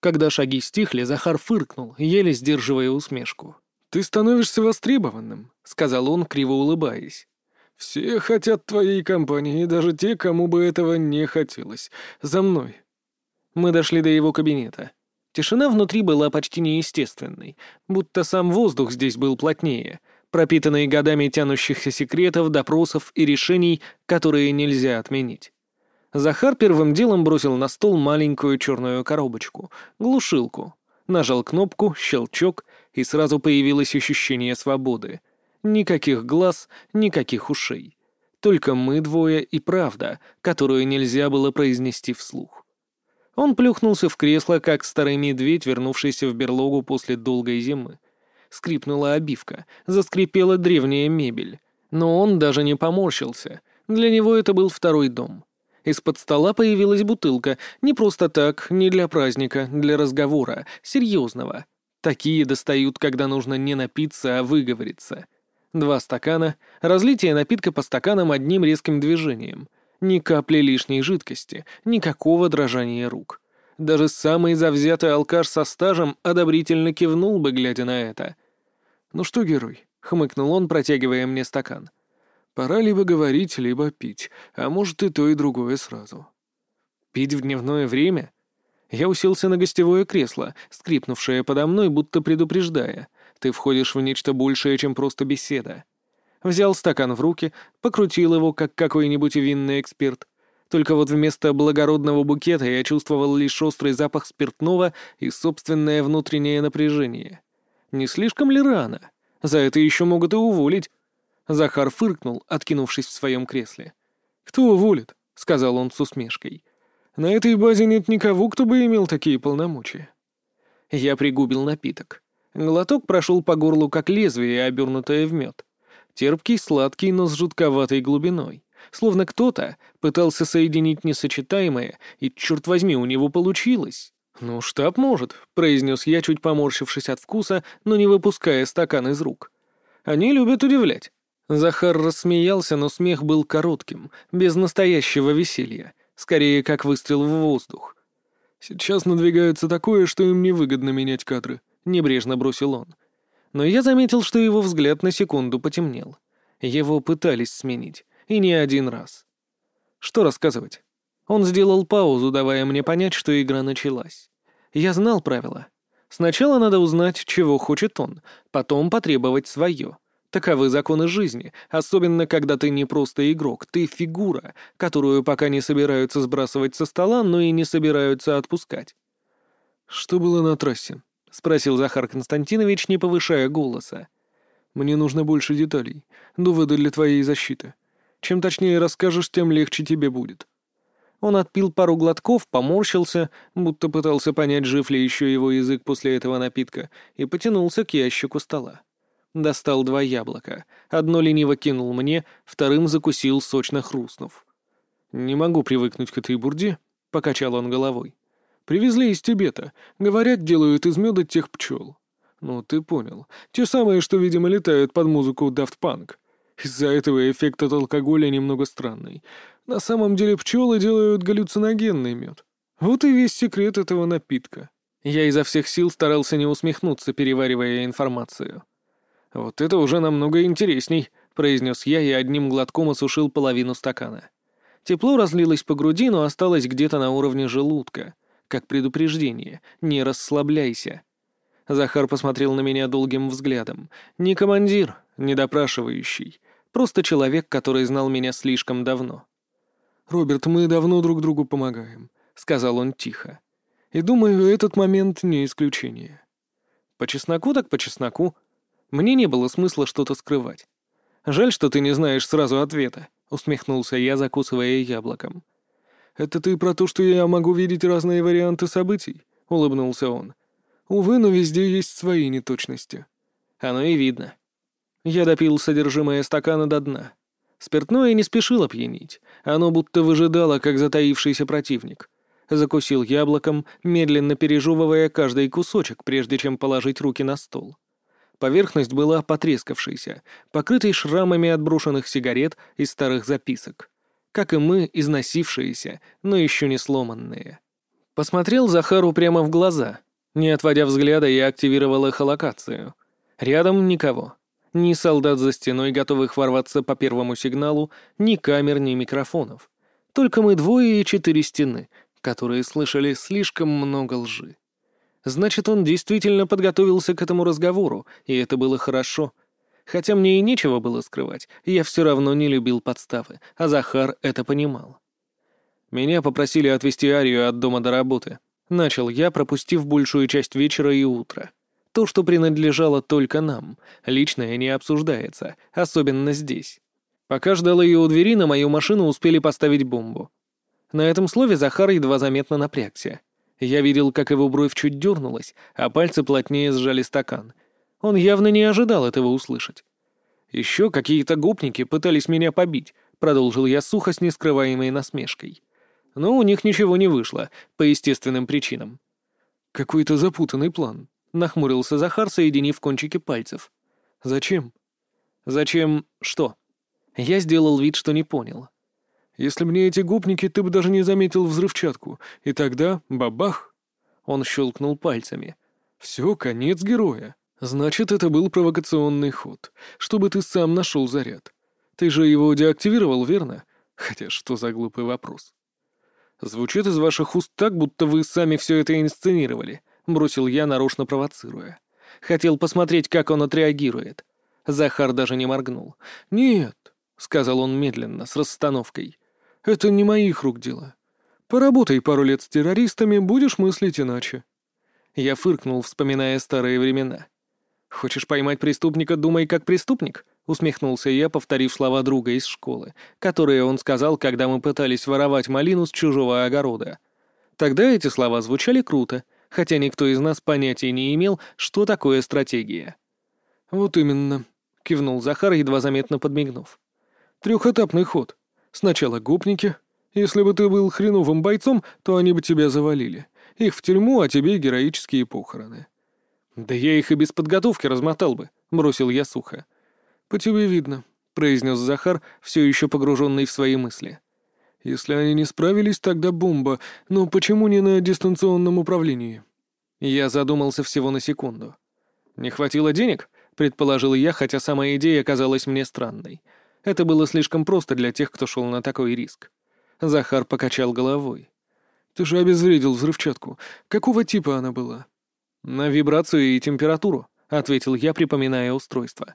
Когда шаги стихли, Захар фыркнул, еле сдерживая усмешку. «Ты становишься востребованным», — сказал он, криво улыбаясь. «Все хотят твоей компании, даже те, кому бы этого не хотелось. За мной». Мы дошли до его кабинета. Тишина внутри была почти неестественной, будто сам воздух здесь был плотнее, пропитанный годами тянущихся секретов, допросов и решений, которые нельзя отменить. Захар первым делом бросил на стол маленькую черную коробочку, глушилку. Нажал кнопку, щелчок, и сразу появилось ощущение свободы — Никаких глаз, никаких ушей. Только мы двое и правда, которую нельзя было произнести вслух. Он плюхнулся в кресло, как старый медведь, вернувшийся в берлогу после долгой зимы. Скрипнула обивка, заскрипела древняя мебель. Но он даже не поморщился. Для него это был второй дом. Из-под стола появилась бутылка, не просто так, не для праздника, для разговора, серьезного. Такие достают, когда нужно не напиться, а выговориться. Два стакана, разлитие напитка по стаканам одним резким движением. Ни капли лишней жидкости, никакого дрожания рук. Даже самый завзятый алкаш со стажем одобрительно кивнул бы, глядя на это. «Ну что, герой?» — хмыкнул он, протягивая мне стакан. «Пора либо говорить, либо пить, а может и то, и другое сразу». «Пить в дневное время?» Я уселся на гостевое кресло, скрипнувшее подо мной, будто предупреждая — ты входишь в нечто большее, чем просто беседа. Взял стакан в руки, покрутил его, как какой-нибудь винный эксперт. Только вот вместо благородного букета я чувствовал лишь острый запах спиртного и собственное внутреннее напряжение. Не слишком ли рано? За это еще могут и уволить. Захар фыркнул, откинувшись в своем кресле. «Кто уволит?» — сказал он с усмешкой. «На этой базе нет никого, кто бы имел такие полномочия». Я пригубил напиток. Глоток прошел по горлу, как лезвие, обернутое в мед. Терпкий, сладкий, но с жутковатой глубиной. Словно кто-то пытался соединить несочетаемое, и, черт возьми, у него получилось. «Ну, штаб может», — произнес я, чуть поморщившись от вкуса, но не выпуская стакан из рук. «Они любят удивлять». Захар рассмеялся, но смех был коротким, без настоящего веселья, скорее как выстрел в воздух. «Сейчас надвигается такое, что им невыгодно менять кадры», небрежно бросил он. Но я заметил, что его взгляд на секунду потемнел. Его пытались сменить, и не один раз. Что рассказывать? Он сделал паузу, давая мне понять, что игра началась. Я знал правила. Сначала надо узнать, чего хочет он, потом потребовать свое. Таковы законы жизни, особенно когда ты не просто игрок, ты фигура, которую пока не собираются сбрасывать со стола, но и не собираются отпускать. «Что было на трассе?» — спросил Захар Константинович, не повышая голоса. «Мне нужно больше деталей, доводы для твоей защиты. Чем точнее расскажешь, тем легче тебе будет». Он отпил пару глотков, поморщился, будто пытался понять, жив ли еще его язык после этого напитка, и потянулся к ящику стола. Достал два яблока. Одно лениво кинул мне, вторым закусил, сочно хрустнув. «Не могу привыкнуть к этой бурде», — покачал он головой. «Привезли из Тибета. Говорят, делают из меда тех пчел. Ну, ты понял. Те самые, что, видимо, летают под музыку Daft Punk. Из-за этого эффект от алкоголя немного странный. На самом деле пчелы делают галлюциногенный мед. Вот и весь секрет этого напитка. Я изо всех сил старался не усмехнуться, переваривая информацию. «Вот это уже намного интересней», — произнес я и одним глотком осушил половину стакана. Тепло разлилось по груди, но осталось где-то на уровне желудка. Как предупреждение, не расслабляйся. Захар посмотрел на меня долгим взглядом. Не командир, не допрашивающий. Просто человек, который знал меня слишком давно. «Роберт, мы давно друг другу помогаем», — сказал он тихо. «И думаю, этот момент не исключение». «По чесноку так по чесноку. Мне не было смысла что-то скрывать. Жаль, что ты не знаешь сразу ответа», — усмехнулся я, закусывая яблоком. «Это ты про то, что я могу видеть разные варианты событий?» — улыбнулся он. «Увы, но везде есть свои неточности». «Оно и видно». Я допил содержимое стакана до дна. Спиртное не спешило пьянить. Оно будто выжидало, как затаившийся противник. Закусил яблоком, медленно пережевывая каждый кусочек, прежде чем положить руки на стол. Поверхность была потрескавшейся, покрытой шрамами от брошенных сигарет и старых записок. Как и мы, износившиеся, но еще не сломанные. Посмотрел Захару прямо в глаза. Не отводя взгляда, я активировал эхолокацию. Рядом никого. Ни солдат за стеной, готовых ворваться по первому сигналу, ни камер, ни микрофонов. Только мы двое и четыре стены, которые слышали слишком много лжи. Значит, он действительно подготовился к этому разговору, и это было хорошо. Хотя мне и нечего было скрывать, я все равно не любил подставы, а Захар это понимал. Меня попросили отвезти Арию от дома до работы. Начал я, пропустив большую часть вечера и утра. То, что принадлежало только нам, личное не обсуждается, особенно здесь. Пока ждал ее у двери, на мою машину успели поставить бомбу. На этом слове Захар едва заметно напрягся. Я видел, как его бровь чуть дернулась, а пальцы плотнее сжали стакан. Он явно не ожидал этого услышать. «Еще какие-то гопники пытались меня побить», — продолжил я сухо с нескрываемой насмешкой. Но у них ничего не вышло, по естественным причинам. «Какой-то запутанный план», Нахмурился Захар, соединив кончики пальцев. «Зачем?» «Зачем что?» Я сделал вид, что не понял. «Если мне эти гопники, ты бы даже не заметил взрывчатку. И тогда — бабах!» Он щелкнул пальцами. «Все, конец героя. Значит, это был провокационный ход, чтобы ты сам нашел заряд. Ты же его деактивировал, верно? Хотя что за глупый вопрос?» «Звучит из ваших уст так, будто вы сами все это инсценировали», — бросил я, нарочно провоцируя. Хотел посмотреть, как он отреагирует. Захар даже не моргнул. «Нет», — сказал он медленно, с расстановкой. «Это не моих рук дело. Поработай пару лет с террористами, будешь мыслить иначе». Я фыркнул, вспоминая старые времена. «Хочешь поймать преступника, думай как преступник?» — усмехнулся я, повторив слова друга из школы, которые он сказал, когда мы пытались воровать малину с чужого огорода. Тогда эти слова звучали круто — хотя никто из нас понятия не имел, что такое стратегия. «Вот именно», — кивнул Захар, едва заметно подмигнув. «Трехэтапный ход. Сначала гопники. Если бы ты был хреновым бойцом, то они бы тебя завалили. Их в тюрьму, а тебе героические похороны». «Да я их и без подготовки размотал бы», — бросил я сухо. «По тебе видно», — произнес Захар, все еще погруженный в свои мысли. Если они не справились, тогда бомба. Но почему не на дистанционном управлении? Я задумался всего на секунду. Не хватило денег? Предположил я, хотя сама идея казалась мне странной. Это было слишком просто для тех, кто шел на такой риск. Захар покачал головой. «Ты же обезвредил взрывчатку. Какого типа она была?» «На вибрацию и температуру», — ответил я, припоминая устройство.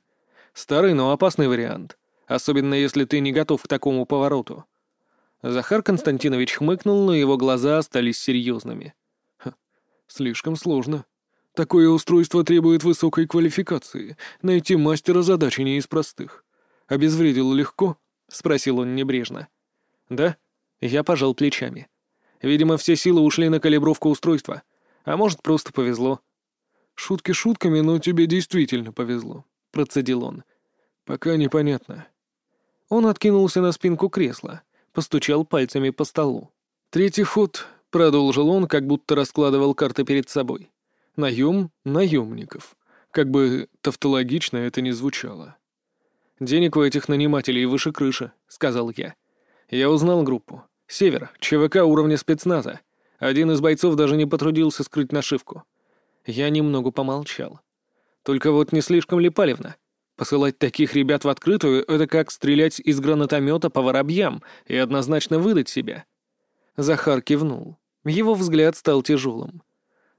«Старый, но опасный вариант. Особенно если ты не готов к такому повороту. Захар Константинович хмыкнул, но его глаза остались серьезными. Слишком сложно. Такое устройство требует высокой квалификации. Найти мастера задачи не из простых. Обезвредил легко? Спросил он небрежно. Да? Я пожал плечами. Видимо, все силы ушли на калибровку устройства. А может, просто повезло. Шутки шутками, но тебе действительно повезло, процедил он. Пока непонятно. Он откинулся на спинку кресла, постучал пальцами по столу. Третий ход, продолжил он, как будто раскладывал карты перед собой. Наем наемников. Как бы тавтологично это ни звучало. «Денег у этих нанимателей выше крыши», — сказал я. Я узнал группу. Север, ЧВК уровня спецназа. Один из бойцов даже не потрудился скрыть нашивку. Я немного помолчал. Только вот не слишком ли палевно? Посылать таких ребят в открытую — это как стрелять из гранатомета по воробьям и однозначно выдать себя. Захар кивнул. Его взгляд стал тяжелым.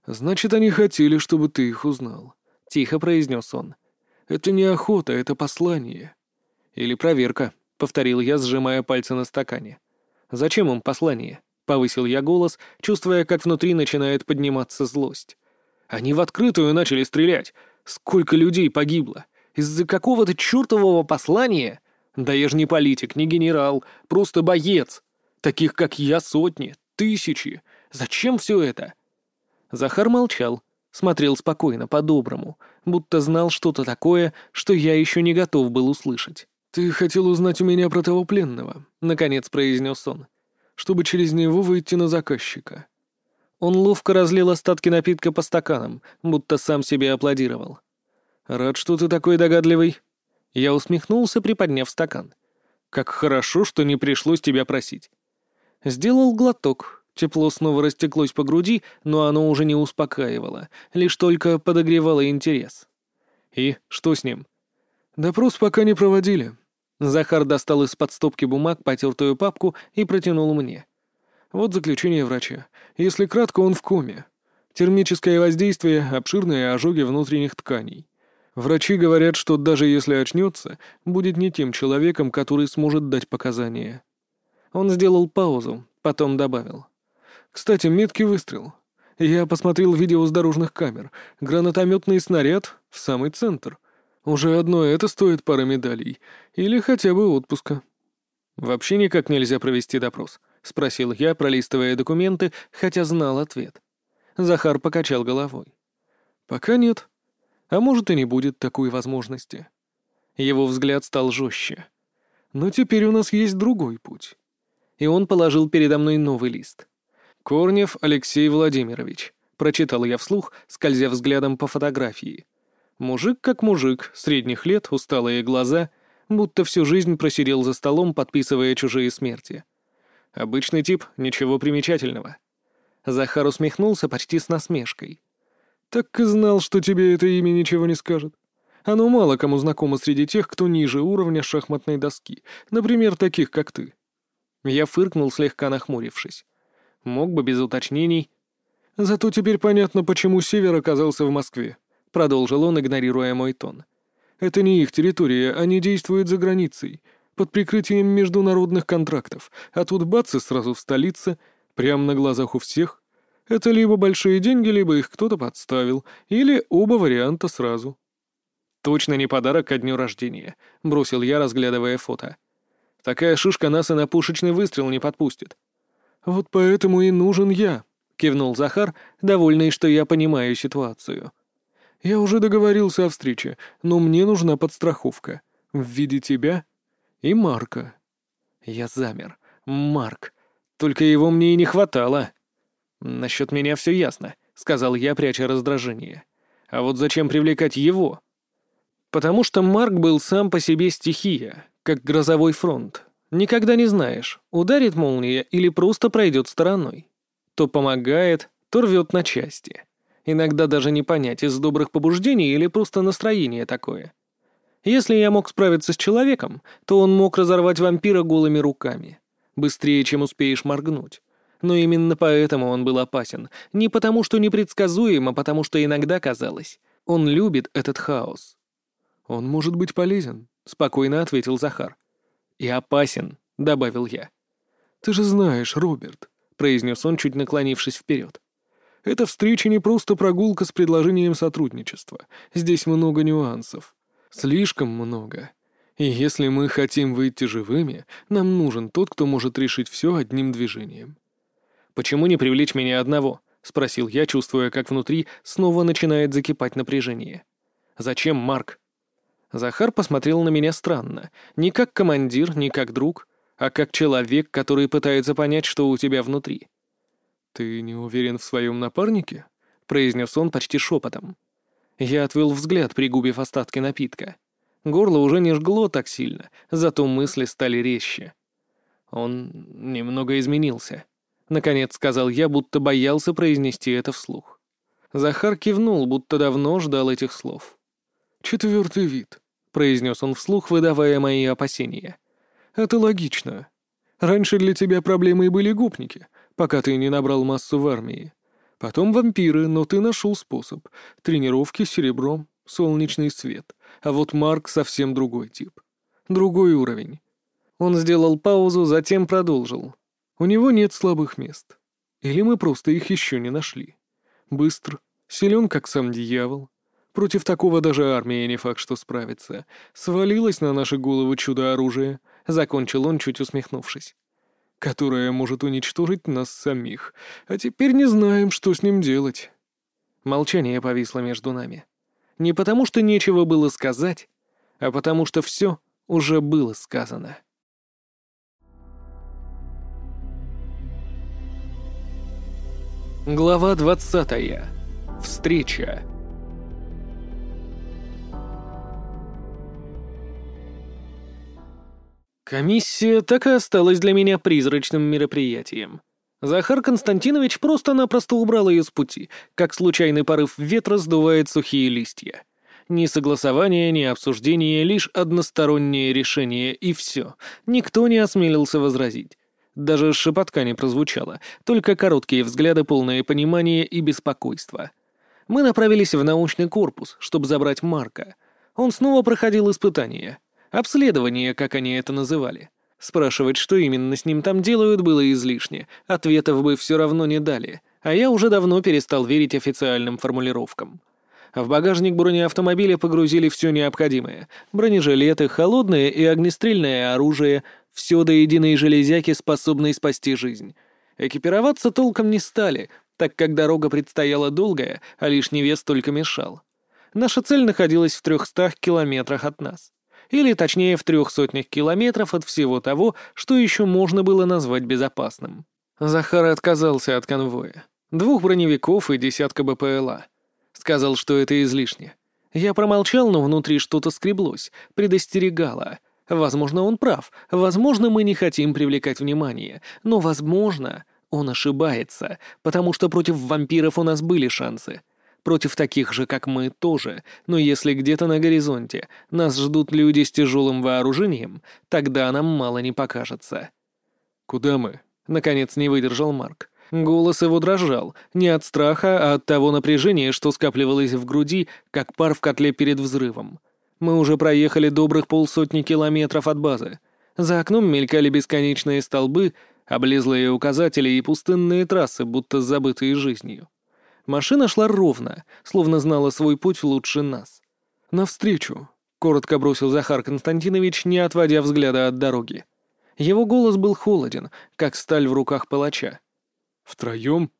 «Значит, они хотели, чтобы ты их узнал», — тихо произнес он. «Это не охота, это послание». «Или проверка», — повторил я, сжимая пальцы на стакане. «Зачем им послание?» — повысил я голос, чувствуя, как внутри начинает подниматься злость. «Они в открытую начали стрелять. Сколько людей погибло? Из-за какого-то чертового послания? Да я же не политик, не генерал, просто боец. Таких, как я, сотни, тысячи. Зачем все это?» Захар молчал, смотрел спокойно, по-доброму, будто знал что-то такое, что я еще не готов был услышать. «Ты хотел узнать у меня про того пленного», — наконец произнес он, «чтобы через него выйти на заказчика». Он ловко разлил остатки напитка по стаканам, будто сам себе аплодировал. «Рад, что ты такой догадливый». Я усмехнулся, приподняв стакан. «Как хорошо, что не пришлось тебя просить». Сделал глоток, Тепло снова растеклось по груди, но оно уже не успокаивало, лишь только подогревало интерес. И что с ним? Допрос пока не проводили. Захар достал из-под стопки бумаг потертую папку и протянул мне. Вот заключение врача. Если кратко, он в коме. Термическое воздействие, обширные ожоги внутренних тканей. Врачи говорят, что даже если очнется, будет не тем человеком, который сможет дать показания. Он сделал паузу, потом добавил. Кстати, меткий выстрел. Я посмотрел видео с дорожных камер. Гранатометный снаряд в самый центр. Уже одно это стоит пары медалей. Или хотя бы отпуска. «Вообще никак нельзя провести допрос», — спросил я, пролистывая документы, хотя знал ответ. Захар покачал головой. «Пока нет. А может, и не будет такой возможности». Его взгляд стал жестче. «Но теперь у нас есть другой путь». И он положил передо мной новый лист. «Корнев Алексей Владимирович», — прочитал я вслух, скользя взглядом по фотографии. Мужик как мужик, средних лет, усталые глаза, будто всю жизнь просидел за столом, подписывая чужие смерти. Обычный тип, ничего примечательного. Захар усмехнулся почти с насмешкой. «Так и знал, что тебе это имя ничего не скажет. Оно мало кому знакомо среди тех, кто ниже уровня шахматной доски, например, таких, как ты». Я фыркнул, слегка нахмурившись. Мог бы без уточнений. «Зато теперь понятно, почему Север оказался в Москве», — продолжил он, игнорируя мой тон. «Это не их территория, они действуют за границей, под прикрытием международных контрактов, а тут бац и сразу в столице, прямо на глазах у всех. Это либо большие деньги, либо их кто-то подставил, или оба варианта сразу». «Точно не подарок ко дню рождения», — бросил я, разглядывая фото. «Такая шишка нас и на пушечный выстрел не подпустит». «Вот поэтому и нужен я», — кивнул Захар, довольный, что я понимаю ситуацию. «Я уже договорился о встрече, но мне нужна подстраховка. В виде тебя и Марка». Я замер. Марк. Только его мне и не хватало. «Насчет меня все ясно», — сказал я, пряча раздражение. «А вот зачем привлекать его?» «Потому что Марк был сам по себе стихия, как грозовой фронт. Никогда не знаешь, ударит молния или просто пройдет стороной. То помогает, то рвет на части. Иногда даже не понять, из добрых побуждений или просто настроение такое. Если я мог справиться с человеком, то он мог разорвать вампира голыми руками. Быстрее, чем успеешь моргнуть. Но именно поэтому он был опасен. Не потому, что непредсказуем, а потому, что иногда казалось. Он любит этот хаос. «Он может быть полезен», — спокойно ответил Захар. «И опасен», — добавил я. «Ты же знаешь, Роберт», — произнес он, чуть наклонившись вперед. Эта встреча не просто прогулка с предложением сотрудничества. Здесь много нюансов. Слишком много. И если мы хотим выйти живыми, нам нужен тот, кто может решить все одним движением. «Почему не привлечь меня одного?» — спросил я, чувствуя, как внутри снова начинает закипать напряжение. «Зачем, Марк?» Захар посмотрел на меня странно. Не как командир, не как друг, а как человек, который пытается понять, что у тебя внутри. «Ты не уверен в своем напарнике?» — произнес он почти шепотом. Я отвел взгляд, пригубив остатки напитка. Горло уже не жгло так сильно, зато мысли стали резче. Он немного изменился. Наконец сказал я, будто боялся произнести это вслух. Захар кивнул, будто давно ждал этих слов. «Четвертый вид», — произнес он вслух, выдавая мои опасения. «Это логично. Раньше для тебя проблемой были гопники, пока ты не набрал массу в армии. Потом вампиры, но ты нашел способ. Тренировки, серебром, солнечный свет. А вот Марк совсем другой тип. Другой уровень». Он сделал паузу, затем продолжил. У него нет слабых мест. Или мы просто их еще не нашли. Быстр, силен, как сам дьявол. Против такого даже армия не факт, что справится. Свалилось на наши головы чудо-оружие, закончил он, чуть усмехнувшись. Которое может уничтожить нас самих. А теперь не знаем, что с ним делать. Молчание повисло между нами. Не потому, что нечего было сказать, а потому, что все уже было сказано. Глава 20. Встреча. Комиссия так и осталась для меня призрачным мероприятием. Захар Константинович просто-напросто убрал ее с пути, как случайный порыв ветра сдувает сухие листья. Ни согласования, ни обсуждения, лишь одностороннее решение, и все. Никто не осмелился возразить. Даже шепотка не прозвучало, только короткие взгляды, полное понимание и беспокойство. Мы направились в научный корпус, чтобы забрать Марка. Он снова проходил испытания. Обследование, как они это называли. Спрашивать, что именно с ним там делают, было излишне. Ответов бы все равно не дали. А я уже давно перестал верить официальным формулировкам. В багажник бронеавтомобиля погрузили все необходимое. Бронежилеты, холодное и огнестрельное оружие, все до единой железяки, способной спасти жизнь. Экипироваться толком не стали, так как дорога предстояла долгая, а лишний вес только мешал. Наша цель находилась в трехстах километрах от нас. Или, точнее, в трех сотнях километров от всего того, что еще можно было назвать безопасным. Захар отказался от конвоя. Двух броневиков и десятка БПЛА. Сказал, что это излишне. Я промолчал, но внутри что-то скреблось, предостерегало — Возможно, он прав. Возможно, мы не хотим привлекать внимание. Но, возможно, он ошибается, потому что против вампиров у нас были шансы. Против таких же, как мы, тоже. Но если где-то на горизонте нас ждут люди с тяжелым вооружением, тогда нам мало не покажется. «Куда мы?» — наконец не выдержал Марк. Голос его дрожал, не от страха, а от того напряжения, что скапливалось в груди, как пар в котле перед взрывом. Мы уже проехали добрых полсотни километров от базы. За окном мелькали бесконечные столбы, облезлые указатели и пустынные трассы, будто забытые жизнью. Машина шла ровно, словно знала свой путь лучше нас. «Навстречу», — коротко бросил Захар Константинович, не отводя взгляда от дороги. Его голос был холоден, как сталь в руках палача. «Втроем?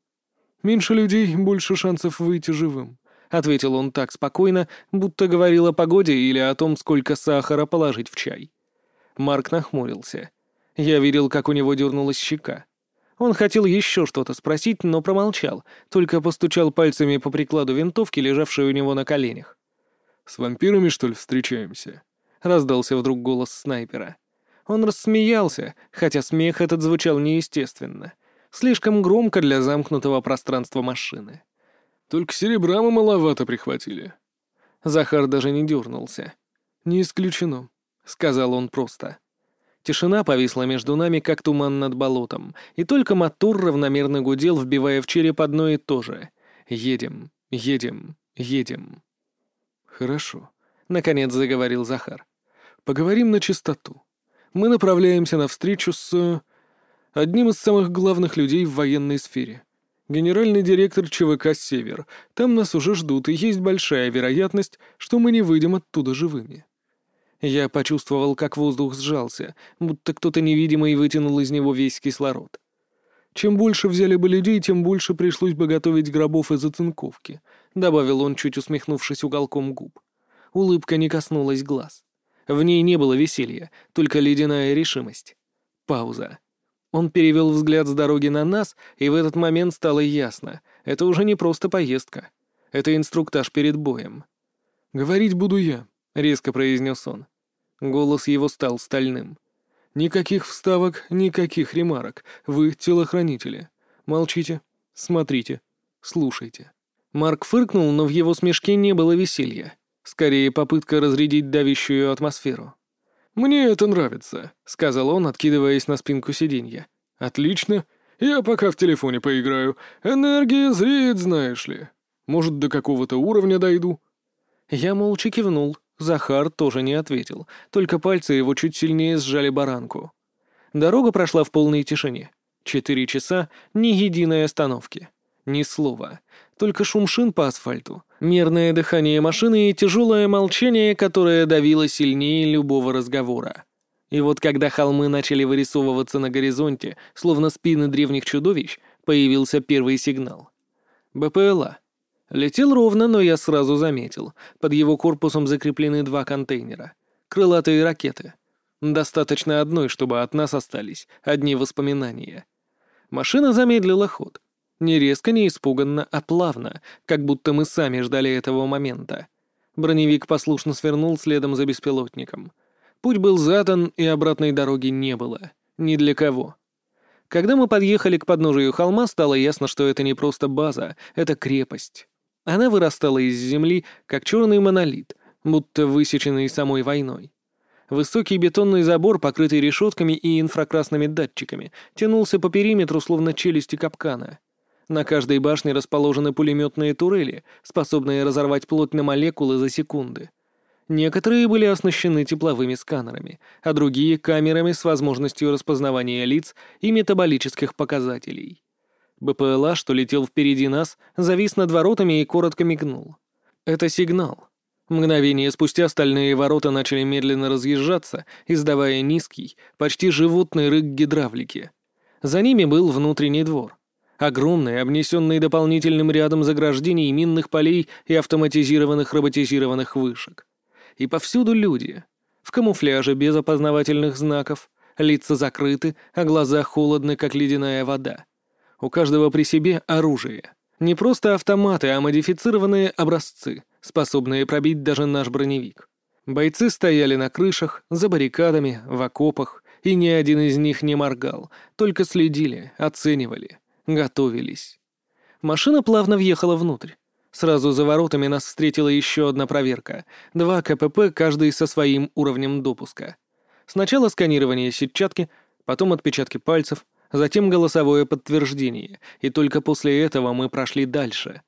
Меньше людей, больше шансов выйти живым ответил он так спокойно, будто говорил о погоде или о том, сколько сахара положить в чай. Марк нахмурился. Я видел, как у него дернулась щека. Он хотел еще что-то спросить, но промолчал, только постучал пальцами по прикладу винтовки, лежавшей у него на коленях. «С вампирами, что ли, встречаемся?» — раздался вдруг голос снайпера. Он рассмеялся, хотя смех этот звучал неестественно. Слишком громко для замкнутого пространства машины. Только серебра мы маловато прихватили». Захар даже не дернулся. «Не исключено», — сказал он просто. Тишина повисла между нами, как туман над болотом, и только мотор равномерно гудел, вбивая в череп одно и то же. «Едем, едем, едем». «Хорошо», — наконец заговорил Захар. «Поговорим на чистоту. Мы направляемся на встречу с... одним из самых главных людей в военной сфере. Генеральный директор ЧВК «Север». Там нас уже ждут, и есть большая вероятность, что мы не выйдем оттуда живыми». Я почувствовал, как воздух сжался, будто кто-то невидимый вытянул из него весь кислород. «Чем больше взяли бы людей, тем больше пришлось бы готовить гробов из оцинковки», — добавил он, чуть усмехнувшись уголком губ. Улыбка не коснулась глаз. В ней не было веселья, только ледяная решимость. Пауза. Он перевел взгляд с дороги на нас, и в этот момент стало ясно. Это уже не просто поездка. Это инструктаж перед боем. «Говорить буду я», — резко произнес он. Голос его стал стальным. «Никаких вставок, никаких ремарок. Вы телохранители. Молчите, смотрите, слушайте». Марк фыркнул, но в его смешке не было веселья. Скорее, попытка разрядить давящую атмосферу. «Мне это нравится», — сказал он, откидываясь на спинку сиденья. «Отлично. Я пока в телефоне поиграю. Энергия зреет, знаешь ли. Может, до какого-то уровня дойду». Я молча кивнул. Захар тоже не ответил, только пальцы его чуть сильнее сжали баранку. Дорога прошла в полной тишине. Четыре часа, ни единой остановки. Ни слова. Только шум шин по асфальту, мерное дыхание машины и тяжелое молчание, которое давило сильнее любого разговора. И вот когда холмы начали вырисовываться на горизонте, словно спины древних чудовищ, появился первый сигнал. БПЛА. Летел ровно, но я сразу заметил. Под его корпусом закреплены два контейнера. Крылатые ракеты. Достаточно одной, чтобы от нас остались одни воспоминания. Машина замедлила ход. Не резко, не испуганно, а плавно, как будто мы сами ждали этого момента. Броневик послушно свернул следом за беспилотником. Путь был задан, и обратной дороги не было. Ни для кого. Когда мы подъехали к подножию холма, стало ясно, что это не просто база, это крепость. Она вырастала из земли, как черный монолит, будто высеченный самой войной. Высокий бетонный забор, покрытый решетками и инфракрасными датчиками, тянулся по периметру, словно челюсти капкана — на каждой башне расположены пулеметные турели, способные разорвать плоть на молекулы за секунды. Некоторые были оснащены тепловыми сканерами, а другие — камерами с возможностью распознавания лиц и метаболических показателей. БПЛА, что летел впереди нас, завис над воротами и коротко мигнул. Это сигнал. Мгновение спустя стальные ворота начали медленно разъезжаться, издавая низкий, почти животный рык гидравлики. За ними был внутренний двор. Огромный, обнесенный дополнительным рядом заграждений, минных полей и автоматизированных роботизированных вышек. И повсюду люди. В камуфляже без опознавательных знаков, лица закрыты, а глаза холодны, как ледяная вода. У каждого при себе оружие. Не просто автоматы, а модифицированные образцы, способные пробить даже наш броневик. Бойцы стояли на крышах, за баррикадами, в окопах, и ни один из них не моргал, только следили, оценивали. Готовились. Машина плавно въехала внутрь. Сразу за воротами нас встретила еще одна проверка. Два КПП, каждый со своим уровнем допуска. Сначала сканирование сетчатки, потом отпечатки пальцев, затем голосовое подтверждение, и только после этого мы прошли дальше.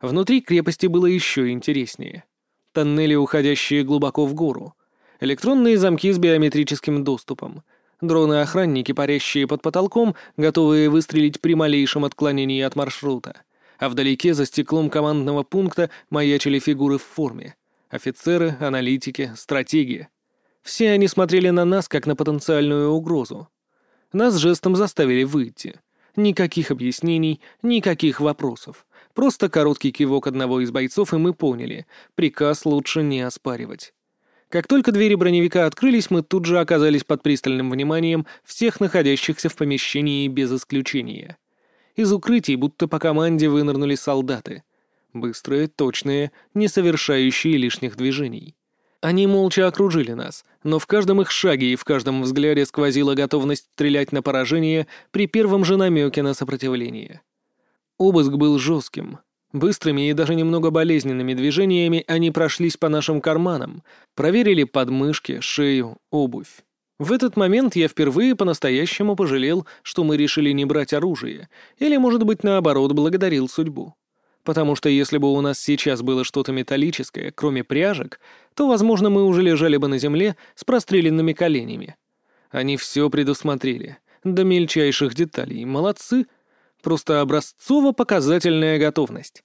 Внутри крепости было еще интереснее. Тоннели, уходящие глубоко в гору. Электронные замки с биометрическим доступом — Дроны-охранники, парящие под потолком, готовые выстрелить при малейшем отклонении от маршрута. А вдалеке, за стеклом командного пункта, маячили фигуры в форме. Офицеры, аналитики, стратеги. Все они смотрели на нас, как на потенциальную угрозу. Нас жестом заставили выйти. Никаких объяснений, никаких вопросов. Просто короткий кивок одного из бойцов, и мы поняли. Приказ лучше не оспаривать. Как только двери броневика открылись, мы тут же оказались под пристальным вниманием всех находящихся в помещении без исключения. Из укрытий будто по команде вынырнули солдаты. Быстрые, точные, не совершающие лишних движений. Они молча окружили нас, но в каждом их шаге и в каждом взгляде сквозила готовность стрелять на поражение при первом же намеке на сопротивление. Обыск был жестким, Быстрыми и даже немного болезненными движениями они прошлись по нашим карманам, проверили подмышки, шею, обувь. В этот момент я впервые по-настоящему пожалел, что мы решили не брать оружие, или, может быть, наоборот, благодарил судьбу. Потому что если бы у нас сейчас было что-то металлическое, кроме пряжек, то, возможно, мы уже лежали бы на земле с простреленными коленями. Они все предусмотрели, до мельчайших деталей, молодцы — Просто образцово-показательная готовность.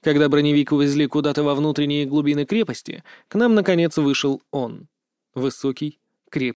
Когда броневик увезли куда-то во внутренние глубины крепости, к нам, наконец, вышел он. Высокий, крепкий,